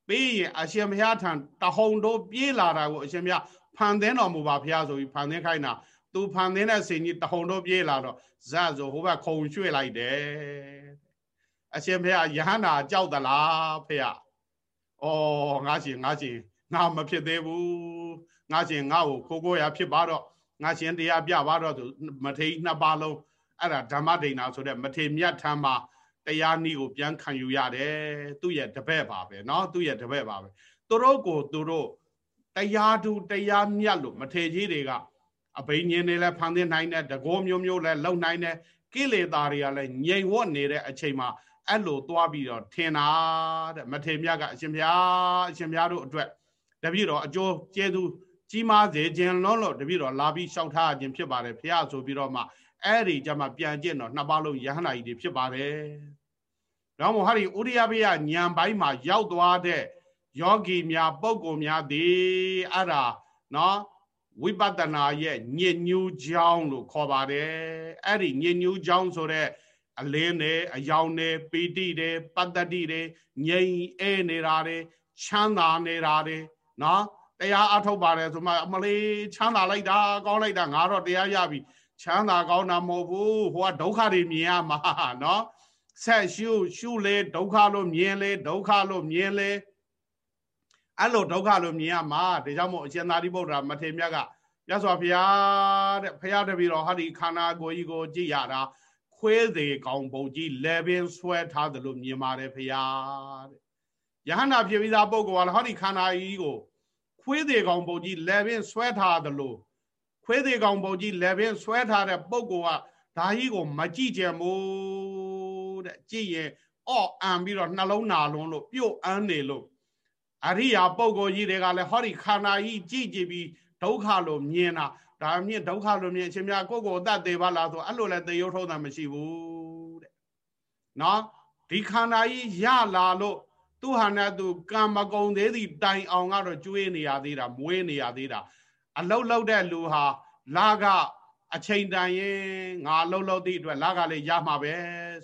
ပြီးရင်အရှင်ဘုရားထံတဟုန်တို့ပြေးလာတာကိုအရှင်ဘုရားဖန်သင်းတော်မူပါဖះဆိုပြီးဖန်သင်းခိုင်းတာသူဖန်သင်းတဲ့ဆင်ကြီးတဟုန်တို့ပြေးလာတော့ဇတ်ဆိုဟိုဘက်ခုံရွှေ့လိုက်တယ်အရှင်ဖေရဟန္တာကြောက်သလားဖေရဩငါရှင်ငါရှင်ငါမဖြစ်သေးဘူးငါရှင်ငါ့ကိုခိုးကိုရဖြစ်ပါတော့ငါရှင်တရားပြပါတော့သူမထေနှစ်ပါးလုံးအဲ့ဒါဓမ္မဒိဏဆိုတဲ့မထေမြတ်ထံမှာ တရားနည်းကိုပြန်ခံယူရတယ်သူ့ရဲ့တပည့်ပါပဲเนาะသူ့ရဲ့တပည့်ပါပဲသူတို့ကိုသူတို့တရားသူတရားမြတ်လို့မထေကြီးတွေကအဘိညာဉ်တွေလည်းဖန်သင်းနိုင်တယ်တကောမျိုးမျိုးလည်းလုံနိုင်တယ်ကိလေသာတွေကလည်းငြိမ်ဝတ်နေတဲ့အချိန်မှာအဲ့လိုသွားပြီးတော့ထင်တာတဲ့မထေမြတ်ကအရှင်ဘုရားအရှင်ဘုရားတို့အတွက်တပည့်တော်အကျိုးကျေးဇူးကြီးမားစေခြင်းလုံးလို့တပည့်တော်လာပြီးလျှောက်ထားခြင်းဖြစ်ပါတယ်ဖះဆိုပြီးတော့မှအဲ့ဒီကြမှာပြန်ကျင့်တော့နှစ်ပါးလုံးယဟန္တာကြီးတွေဖြစ်ပါတယ်။ တော့မဟာဒီဥရိယဘေယညံပိုင်းမှာရောက်သွားတဲ့ယောဂီများပုဂ္ဂိုလ်များသည်အဲ့ဒါနော်ဝိပဿနာရဲ့ညဉ့်ညူးကြောင်းလို့ခေါ်ပါတယ်။အဲ့ဒီညဉ့်ညူးကြောင်းဆိုတဲ့အလင်းတွေအယောင်တွေပီတိတွေပတ္တတိတွေငြိမ်အဲနေတာတွေချမ်းသာနေတာတွေနော်တရားအထုတ်ပါတယ်ဆိုမှအမလေးချမ်းသာလိုက်တာကောင်းလိုက်တာငါတော့တရားရပြီချမ်းသာကောင်းတာမဟုတ်ဘူးဟိုကဒုက္ခတွေမြင်ရမှာနော် ဆက်ရှုရှုလေဒုက္ခလို့မြင်လေဒုက္ခလို့မြင်လေအဲ့လိုဒုက္ခလို့မြင်ရမှာဒါကြောင့်မို့အရှင်သာရိပုတ္တရာမထေရမြတ်ကရသော်ဘုရားတဲ့ဘုရားတပည့်တော်ဟာဒီခန္ဓာကိုယ်ကြီးကိုကြည့်ရတာခွေးသေးကောင်ပုံကြီးလေပင်ဆွဲထားသလိုမြင်ပါတယ်ဖရာတဲ့ယဟန္တာဖြစ်ပြီးသားပုဂ္ဂိုလ်ကဟောဒီခန္ဓာကြီးကိုခွေးသေးကောင်ပုံကြီးလေပင်ဆွဲထားသလိုခွေးသေးကောင်ပုံကြီးလေပင်ဆွဲထားတဲ့ပုဂ္ဂိုလ်ကဒါကြီးကိုမကြည့်ကြဘူး တဲ့ကြည့်ရင်အော့အံပြီးတော့နှလုံးနာလုံးလို့ပြုတ်အန်းနေလို့အရိယာပုဂ္ဂိုလ်ကြီးတွေကလည်းဟောဒီခန္ဓာကြီးကြည့်ကြည့်ပြီးဒုက္ခလို့မြင်တာဒါမြင့်ဒုက္ခလို့မြင်အရှင်မြတ်ကိုယ့်ကိုယ်အသက်သေးပါလားဆိုအဲ့လိုလဲသေရုပ်ထုံးတာမရှိဘူးတဲ့နော်ဒီခန္ဓာကြီးရလာလို့သူဟာနဲ့သူကံမကုံသေးသည့်တိုင်အောင်ကတော့ကျွေးနေရသေးတာမွေးနေရသေးတာအလုတ်လောက်တဲ့လူဟာလာက အချိန်တန်ရင်ငါလှုပ်လှုပ်သည့်အတွက်လာကလေးရမှာပဲ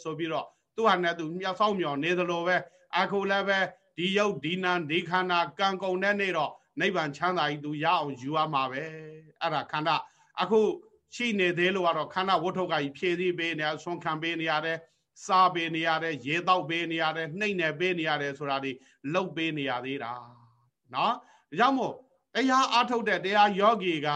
ဆိုပြီးတော့သူဟာနဲ့သူမြောက်ဆောင်မြော်နေသလိုပဲအခုလည်းပဲဒီယုတ်ဒီနံဒီခန္ဓာကံကုန်တဲ့နေ့တော့နိဗ္ဗာန်ချမ်းသာကြီးသူရအောင်ယူရမှာပဲအဲ့ဒါခန္ဓာအခုရှိနေသေးလို့ကတော့ခန္ဓာဝဋ္ထုကကြီးဖြည့်သီးပေးနေရဆွန်ခံပေးနေရတယ်စားပေးနေရတယ်ရေတောက်ပေးနေရတယ်နှိမ့်နေပေးနေရတယ်ဆိုတာဒီလှုပ်ပေးနေရသေးတာနော်ဒါကြောင့်မို့တရားအားထုတ်တဲ့တရားယောဂီက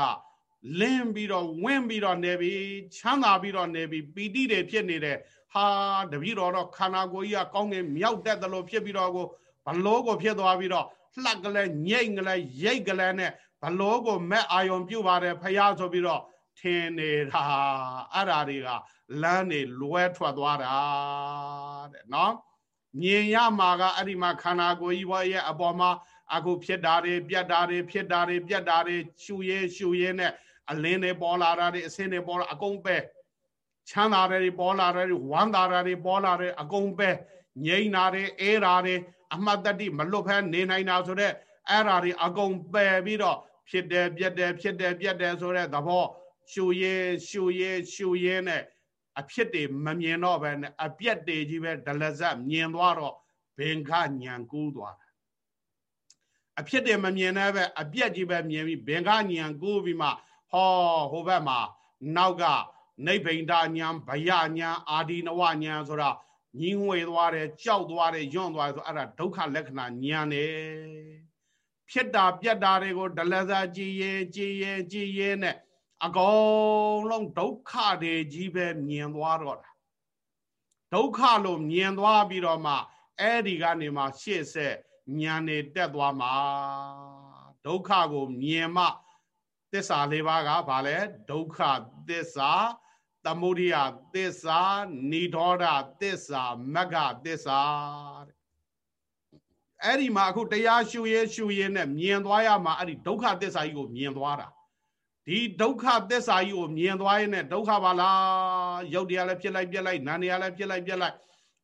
လင်းပြီးတော့ဝင်းပြီးတော့နေပြီးချမ်းသာပြီးတော့နေပြီးပီတိတွေဖြစ်နေတဲ့ဟာတပည့်တော်တော့ခန္ဓာကိုယ်ကြီးကကောင်းကင်မြောက်တက်တယ်လို့ဖြစ်ပြီးတော့ကိုဘလို့ကိုဖြစ်သွားပြီးတော့လှက်ကလေးညိတ်ကလေးရိတ်ကလေးနဲ့ဘလို့ကိုမက်အာယုံပြုတ်ပါတယ်ဖယားဆိုပြီးတော့ထင်နေတာအဲ့ဓာတွေကလမ်းနေလွဲထွက်သွားတာတဲ့နော်မြင်ရမှာကအဲ့ဒီမှာခန္ဓာကိုယ်ကြီးဘွားရဲ့အပေါ်မှာအခုဖြစ်တာတွေပြတ်တာတွေဖြစ်တာတွေပြတ်တာတွေရှူရဲရှူရဲနဲ့ အလင်းတွေပေါ်လာတာတွေအစင်းတွေပေါ်လာအကုန်ပဲချမ်းသာတွေပေါ်လာတယ်ဝမ်းသာတွေပေါ်လာတယ်အကုန်ပဲငြိမ့်တာတွေအေးတာတွေအမှတ်တတိမလွတ်ဖဲနေနိုင်တာဆိုတော့အဲ့ဓာတွေအကုန်ပယ်ပြီးတော့ဖြစ်တယ်ပြက်တယ်ဖြစ်တယ်ပြက်တယ်ဆိုတဲ့သဘောရှူရဲရှူရဲရှူရဲနဲ့အဖြစ်တွေမမြင်တော့ပဲနဲ့အပြက်တွေကြီးပဲဒလဇတ်မြင်သွားတော့ဘင်္ဂညံကူးသွားတာအဖြစ်တွေမမြင်တဲ့ပဲအပြက်ကြီးပဲမြင်ပြီးဘင်္ဂညံကူးပြီးမှ ဟောဟိုဘက်မှာနောက်ကနိဗ္ဗိန္ဒညာဗယညာအာဒီနဝညာဆိုတာညီငွေသွားတယ်ကြောက်သွားတယ်ယွန့်သွားတယ်ဆိုအဲ့ဒါဒုက္ခလက္ခဏာညာတယ်ဖြစ်တာပြက်တာတွေကိုဒလဇာကြည်ရင်ကြည်ရင်ကြည်ရင်နဲ့အကုန်လုံးဒုက္ခတွေကြီးပဲမြင်သွားတော့တာဒုက္ခလို့မြင်သွားပြီးတော့မှအဲ့ဒီကနေမှရှေ့ဆက်ညာနေတက်သွားမှာဒုက္ခကိုမြင်မှ သစ္စာလေးပါးကဘာလဲဒုက္ခသစ္စာသမုဒိယသစ္စာနိဒောဓသစ္စာမဂ္ဂသစ္စာတဲ့အဲ့ဒီမှာအခုတရားရှုရဲရှုရဲနဲ့မြင်သွားရမှာအဲ့ဒီဒုက္ခသစ္စာကြီးကိုမြင်သွားတာဒီဒုက္ခသစ္စာကြီးကိုမြင်သွားရင်နဲ့ဒုက္ခပါလားရုပ်တရားလည်းဖြစ်လိုက်ပြက်လိုက်နာမ်တရားလည်းဖြစ်လိုက်ပြက်လိုက်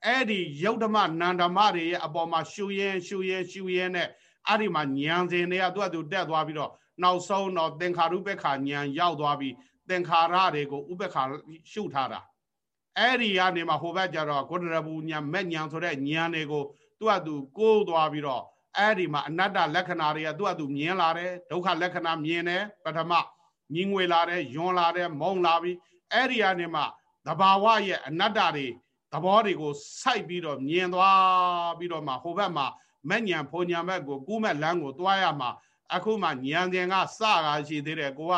အဲ့ဒီယုတ်ဓမ္မနန္ဓမ္မတွေရဲ့အပေါ်မှာရှုရဲရှုရဲရှုရဲနဲ့အဲ့ဒီမှာဉာဏ်စဉ်တွေကသူ့အတူတက်သွားပြီးတော့ နောက်ဆုံးတော့သင်္ခါရုပ္ပခာဉာဏ်ရောက်သွားပြီးသင်္ခါရတွေကိုဥပ္ပခါရှုထားတာအဲ့ဒီကနေမှဟိုဘက်ကျတော့ဂုဏရဘူးညာမဲ့ညာဆိုတဲ့ညာတွေကိုသူ့အတူကိုးသွားပြီးတော့အဲ့ဒီမှာအနတ္တလက္ခဏာတွေကသူ့အတူမြင်လာတယ်ဒုက္ခလက္ခဏာမြင်တယ်ပထမညီငွေလာတယ်ယွန်လာတယ်မုံလာပြီးအဲ့ဒီကနေမှသဘာဝရဲ့အနတ္တတွေသဘောတွေကိုစိုက်ပြီးတော့မြင်သွားပြီးတော့မှဟိုဘက်မှာမဲ့ညာဖုန်ညာဘက်ကိုကူးမဲ့လမ်းကိုတွားရမှာ အခုမှညံတင်ကစကားရှိသေးတယ်ကိုက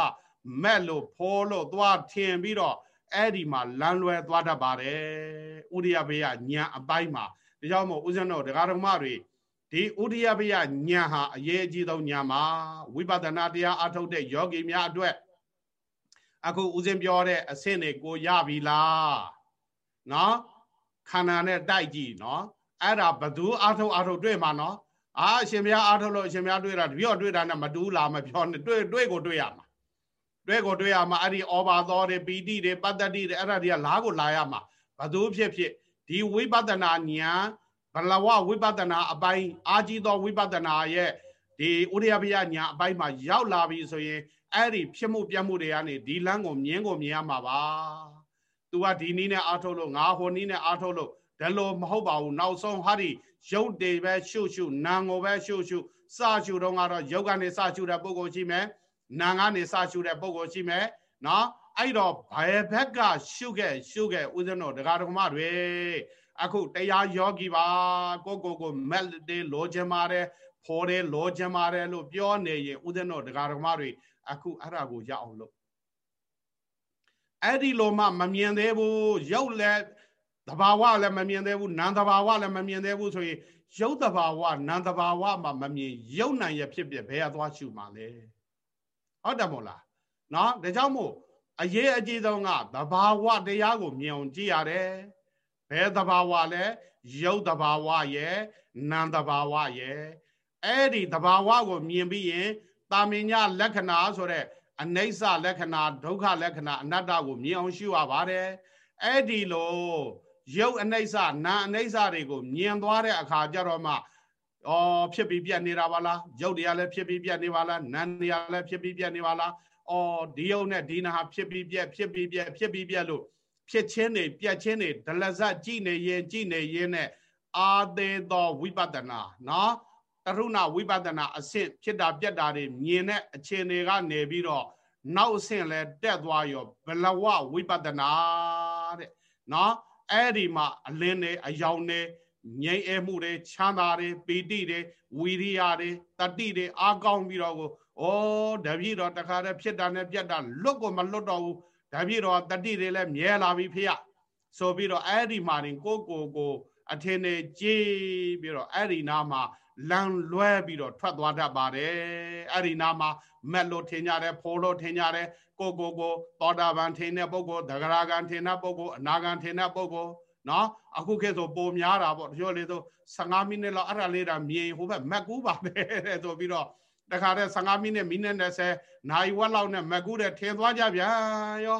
မက်လို့ဖိုးလို့သွားထင်ပြီးတော့အဲ့ဒီမှာလမ်းလွဲသွားတတ်ပါတယ်ဥရိယဘေယညာအပိုင်းမှာဒါကြောင့်မို့ဦးဇင်းတို့ဒကာတော်မတွေဒီဥရိယဘေယညာဟာအရေးအကြီးဆုံးညာမှာဝိပဿနာတရားအထုတ်တဲ့ယောဂီများအတွက်အခုဦးဇင်းပြောတဲ့အဆင့်တွေကိုရပြီလားနော်ခန္ဓာနဲ့တိုက်ကြည့်နော်အဲ့ဒါဘသူအထုတ်အထုတ်တွေ့မှာနော် အာအရှင်ဘုရားအထုတ်လို့အရှင်ဘုရားတွေ့တာတပြည့်တွေ့တာနဲ့မတူးလာမပြောနဲ့တွေ့တွေ့ကိုတွေ့ရမှာတွဲကိုတွဲရမှာအဲ့ဒီဩဘာသောတွေပီတိတွေပတ္တတိတွေအဲ့ဒါတွေကလားကိုလာရမှာဘသူဖြစ်ဖြစ်ဒီဝိပဿနာဉာဏ်ဘလဝဝိပဿနာအပိုင်းအာကြီးသောဝိပဿနာရဲ့ဒီဥရိယပယဉာဏ်အပိုင်းမှာရောက်လာပြီဆိုရင်အဲ့ဒီဖြစ်မှုပြမှုတွေကနေဒီလမ်းကိုမြင်းကိုမြင်ရမှာပါ။ तू ကဒီနည်းနဲ့အားထုတ်လို့ငါဟိုနည်းနဲ့အားထုတ်လို့ ဒါလို့မဟုတ်ပါဘူးနောက်ဆုံးဟာဒီရုပ်တွေပဲရှုရှုနာငိုပဲရှုရှုစရှုတော့ကတော့ရုပ်ကနေစရှုတဲ့ပုဂ္ဂိုလ်ရှိမယ်။နာကနေစရှုတဲ့ပုံကိုရှိမယ်နော်အဲ့တော့ဘယ်ဘက်ကရှုခဲ့ရှုခဲ့ဦးဇင်းတို့ဒကာဒကမတွေအခုတရားယောဂီပါကိုကိုကိုမက်တေလောချင်ပါတယ်ဖော်တယ်လောချင်ပါတယ်လို့ပြောနေရင်ဦးဇင်းတို့ဒကာဒကမတွေအခုအဲ့ဒါကိုရအောင်လို့အဲ့ဒီလိုမှမမြင်သေးဘူးရုပ်လည်း တဘာဝလည်းမမြင်သေးဘူးနာမ်တဘာဝလည်းမမြင်သေးဘူးဆိုရင်ရုပ်တဘာဝနာမ်တဘာဝမှမမြင်ရုပ်နိုင်ရဖြစ်ဖြစ်ဘယ်သွားရှုမှာလဲဟုတ်တယ်မို့လားနော်ဒါကြောင့်မို့အရေးအကြီးဆုံးကသဘာဝတရားကိုမြင်အောင်ကြည့်ရတယ်ဘယ်သဘာဝလဲရုပ်သဘာဝရဲ့နာမ်သဘာဝရဲ့အဲ့ဒီသဘာဝကိုမြင်ပြီးရင်တာမင်ညလက္ခဏာဆိုတဲ့အနိစ္စလက္ခဏာဒုက္ခလက္ခဏာအနတ္တကိုမြင်အောင်ရှုရပါတယ်အဲ့ဒီလို ရုပ်အနိစ္စနာအနိစ္စတွေကိုမြင်သွားတဲ့အခါကျတော့မှအော်ဖြစ်ပြီးပြတ်နေတာပါလားရုပ်တရားလည်းဖြစ်ပြီးပြတ်နေပါလားနာတရားလည်းဖြစ်ပြီးပြတ်နေပါလားအော်ဒီယုံနဲ့ဒီနာဟာဖြစ်ပြီးပြက်ဖြစ်ပြီးပြက်ဖြစ်ပြီးပြက်လို့ဖြစ်ချင်းနေပြက်ချင်းနေဒလဇတ်ကြည်နေရင်ကြည်နေရင်နဲ့အာသေးသောဝိပဿနာနော်တရုဏဝိပဿနာအဆင့်ဖြစ်တာပြက်တာတွေမြင်တဲ့အခြေအနေကနေပြီးတော့နောက်အဆင့်လဲတက်သွားရောဘလဝဝိပဿနာတဲ့နော် အဲ့ဒီမှာအလင်းတွေအယောင်တွေငြိမ်အဲမှုတွေချမ်းသာတွေပီတိတွေဝီရိယတွေတတိတွေအားကောင်းပြီးတော့ကိုဩတပည့်တော်တခါတည်းဖြစ်တာနဲ့ပြတ်တာလွတ်ကိုမလွတ်တော့ဘူးတပည့်တော်တတိတွေလည်းမြဲလာပြီဖေရဆိုပြီးတော့အဲ့ဒီမှာရင်ကိုကိုကိုအထင်နဲ့ကြည်ပြီးတော့အဲ့ဒီနာမှာ လန်လွဲပြီးတော့ထွက်သွားတတ်ပါတယ်အဲ့ဒီနာမှာမက်လို့ထင်ကြတယ်ဖိုးလို့ထင်ကြတယ်ကိုကိုကိုသောတာပန်ထင်တဲ့ပုဂ္ဂိုလ်သဂရာဂံထင်တဲ့ပုဂ္ဂိုလ်အနာဂံထင်တဲ့ပုဂ္ဂိုလ်နော်အခုခေတ်ဆိုပုံများတာပေါ့တချို့လေဆို15မိနစ်လောက်အဲ့ဒါလေးတာမြင်ဟိုဘက်မက်ကူးပါပဲတဲ့ဆိုပြီးတော့တခါတည်း15မိနစ်မိနစ်20နာရီဝက်လောက်နဲ့မကူးတဲ့ထင်သွားကြဗျာရော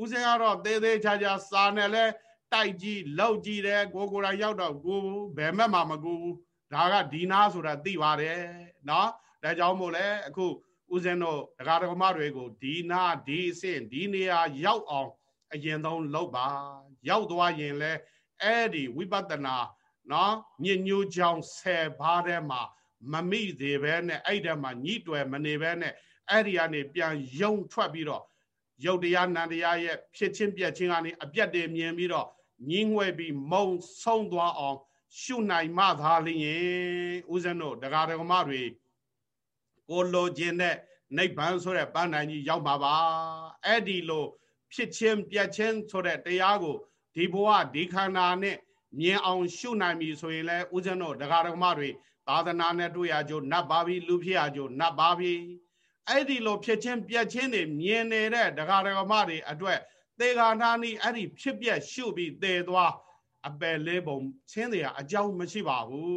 ဦးစင်ကတော့သေးသေးချာချာစာနဲ့လဲတိုက်ကြည့်လောက်ကြည့်တယ်ကိုကိုယ်တိုင်ရောက်တော့ကိုဘယ်မှမကူဘူး ဒါကဒီနာဆိုတာသိပါတယ်နော်ဒါကြောင့်မို့လဲအခုဦးစင်တို့ဒကာဒကမတွေကိုဒီနာဒီအဆင့်ဒီနေရာရောက်အောင်အရင်ဆုံးလုပ်ပါ ရောက်သွားရင်လဲအဲ့ဒီဝိပဿနာနော်ညညူးချောင်း10ပါးထဲမှာမမိသေးပဲနဲ့အဲ့တမှာညှိတွယ်မနေပဲနဲ့အဲ့ဒီကနေပြန်ယုံထွက်ပြီးတော့ယုတ်တရားနန္တရားရဲ့ဖြစ်ချင်းပြက်ချင်းကနေအပြက်တွေမြင်ပြီးတော့ညင်းငွေပြီးမုံဆုံးသွားအောင် ရှုနိုင်မှသာလျင်ဦးဇင်းတို့တရားတော်မတွေကိုလိုခြင်းတဲ့နိဗ္ဗာန်ဆိုတဲ့ပန်းနိုင်ကြီးရောက်ပါပါအဲ့ဒီလိုဖြစ်ချင်းပြက်ချင်းဆိုတဲ့တရားကိုဒီဘဝဒီခန္ဓာနဲ့မြင်အောင်ရှုနိုင်ပြီဆိုရင်လဲဦးဇင်းတို့တရားတော်မတွေသာသနာနဲ့တွေ့ရကြနတ်ပါပြီလူဖြစ်ရကြနတ်ပါပြီအဲ့ဒီလိုဖြစ်ချင်းပြက်ချင်းတွေမြင်နေတဲ့ဒကာဒကမတွေအတွက်သေဃာနာနီအဲ့ဒီဖြစ်ပြက်ရှုပြီးသေသွား အပယ်လေးပုံချင်းတွေကအကြောင်းမရှိပါဘူး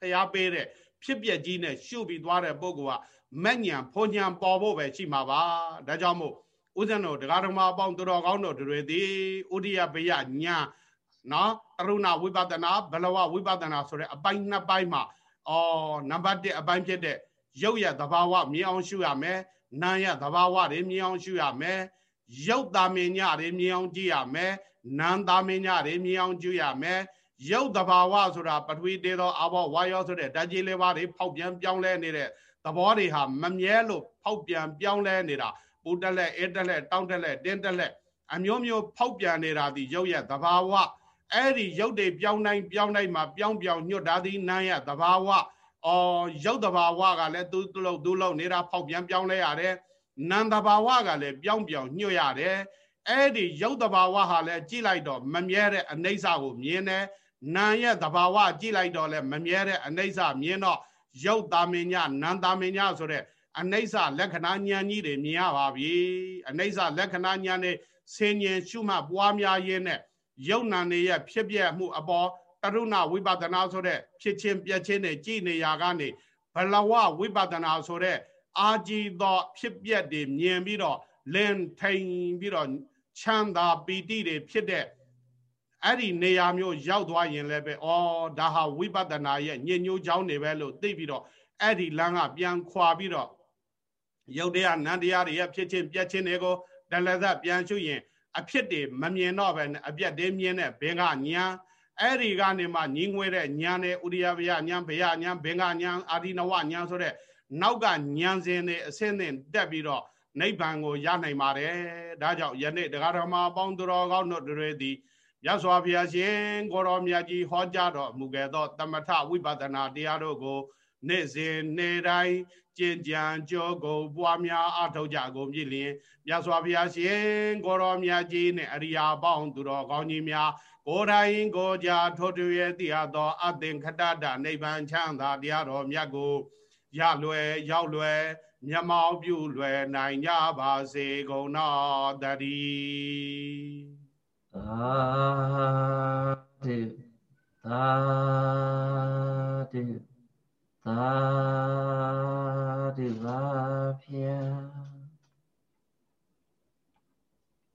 ဖျားပေးတဲ့ဖြစ်ပြက်ကြီးနဲ့ရှုပြီးသွားတဲ့ပုဂ္ဂိုလ်ကမက်ညံဖွညံပေါ်ဖို့ပဲရှိမှာပါဒါကြောင့်မို့ဥဇဏတို့ဒကာဓမ္မအပေါင်းတော်ကောင်းတို့တွေသည်ဥဒိယဘယညာနော်တရုဏဝိပဿနာဘလဝဝိပဿနာဆိုတဲ့အပိုင်းနှစ်ပိုင်းမှာအော်နံပါတ်1အပိုင်းဖြစ်တဲ့ရုပ်ရသဘာဝမြင်အောင်ရှုရမယ်နာရသဘာဝတွေမြင်အောင်ရှုရမယ် ရုပ်သားမင်းညတွေမြင်အောင်ကြည့်ရမယ်နာမ်သားမင်းညတွေမြင်အောင်ကြည့်ရမယ်ရုပ်သဘာဝဆိုတာပထဝီတေသောအဘောဝါယောဆိုတဲ့ဓာတ်ကြီးလေးပါးတွေဖောက်ပြန်ပြောင်းလဲနေတဲ့သဘောတွေဟာမမြဲလို့ဖောက်ပြန်ပြောင်းလဲနေတာပူတက်လက်အဲတက်လက်တောင်းတက်လက်တင်းတက်လက်အမျိုးမျိုးဖောက်ပြန်နေတာဒီရုပ်ရဲ့သဘာဝအဲ့ဒီရုပ်တွေပြောင်းတိုင်းပြောင်းတိုင်းမှာပြောင်းပြောင်းညွတ်တာဒီနာရသဘာဝအော်ရုပ်သဘာဝကလည်းသူသူလို့သူလို့နေတာဖောက်ပြန်ပြောင်းလဲရတယ် နံသဘာဝကလည်းပြောင်းပြောင်းညွတ်ရတယ်အဲ့ဒီရုပ်သဘာဝဟာလည်းကြည့်လိုက်တော့မမြဲတဲ့အနိစ္စကိုမြင်တယ်နာရဲ့သဘာဝကြည့်လိုက်တော့လည်းမမြဲတဲ့အနိစ္စမြင်တော့ရုပ်တာမင်ညနံတာမင်ညဆိုတဲ့အနိစ္စလက္ခဏာဉာဏ်ကြီးတွေမြင်ရပါပြီအနိစ္စလက္ခဏာဉာဏ်နဲ့ဆင်ញင်ရှုမှတ်ပွားများရင်းနဲ့ယုံနာနေရဖြစ်ပြမှုအပေါ်တရုဏဝိပဿနာဆိုတဲ့ဖြစ်ချင်းပြက်ချင်းနဲ့ကြည်နေရာကနေဘလဝဝိပဿနာဆိုတဲ့ အာကြည်သောဖြစ်ပြက်တွေမြင်ပြီးတော့လင်ထိန်ပြီးတော့ချမ်းသာပီတိတွေဖြစ်တဲ့အဲ့ဒီနေရာမျိုးရောက်သွားရင်လည်းပဲဩဒါဟာဝိပဿနာရဲ့ညဉ့်ညိုးချောင်းနေပဲလို့သိပြီးတော့အဲ့ဒီလမ်းကပြန်ခွာပြီးတော့ယုတ်တရားနန္တရားတွေရဲ့ဖြစ်ချင်းပြက်ချင်းတွေကိုတလဇပြန်ရှုရင် အဖြစ်တွေမမြင်တော့ပဲအပြက်တွေမြင်တဲ့ဘင်္ဂညာအဲ့ဒီကနေမှညီငွေတဲ့ညာနဲ့ဥရိယဘယညာဘယညာဘင်္ဂညာအာဒီနဝညာဆိုတဲ့ နောက်ကညာစဉ်တွေအစင်းနဲ့တက်ပြီးတော့နိဗ္ဗာန်ကိုရနိုင်ပါတယ်ဒါကြောင့်ယနေ့တရားဓမ္မအပေါင်းသူတော်ကောင်းတို့တွေသည်မြတ်စွာဘုရားရှင်ကိုရောမြတ်ကြီးဟောကြားတော်မူခဲ့သောတမထဝိပဿနာတရားတို့ကို နေ့စဉ်နေ့တိုင်းကျင့်ကြံကြောကိုပွားများအထောက်ကြကုန်ပြီလျင်မြတ်စွာဘုရားရှင်ကိုရောမြတ်ကြီးနဲ့အရိယာပေါင်းသူတော်ကောင်းကြီးများကိုယ်တိုင်ကိုကြထိုထွေရဲ့တရားတော်အသင်္ခတတနိဗ္ဗာန်ချမ်းသာတရားတော်မြတ်ကို ရလွယ်ရောက်လွယ်မြမောင်ပြုလွယ်နိုင်ကြပါစေကုန်တော်တတိသာတိသာတိသာတိပါဖျား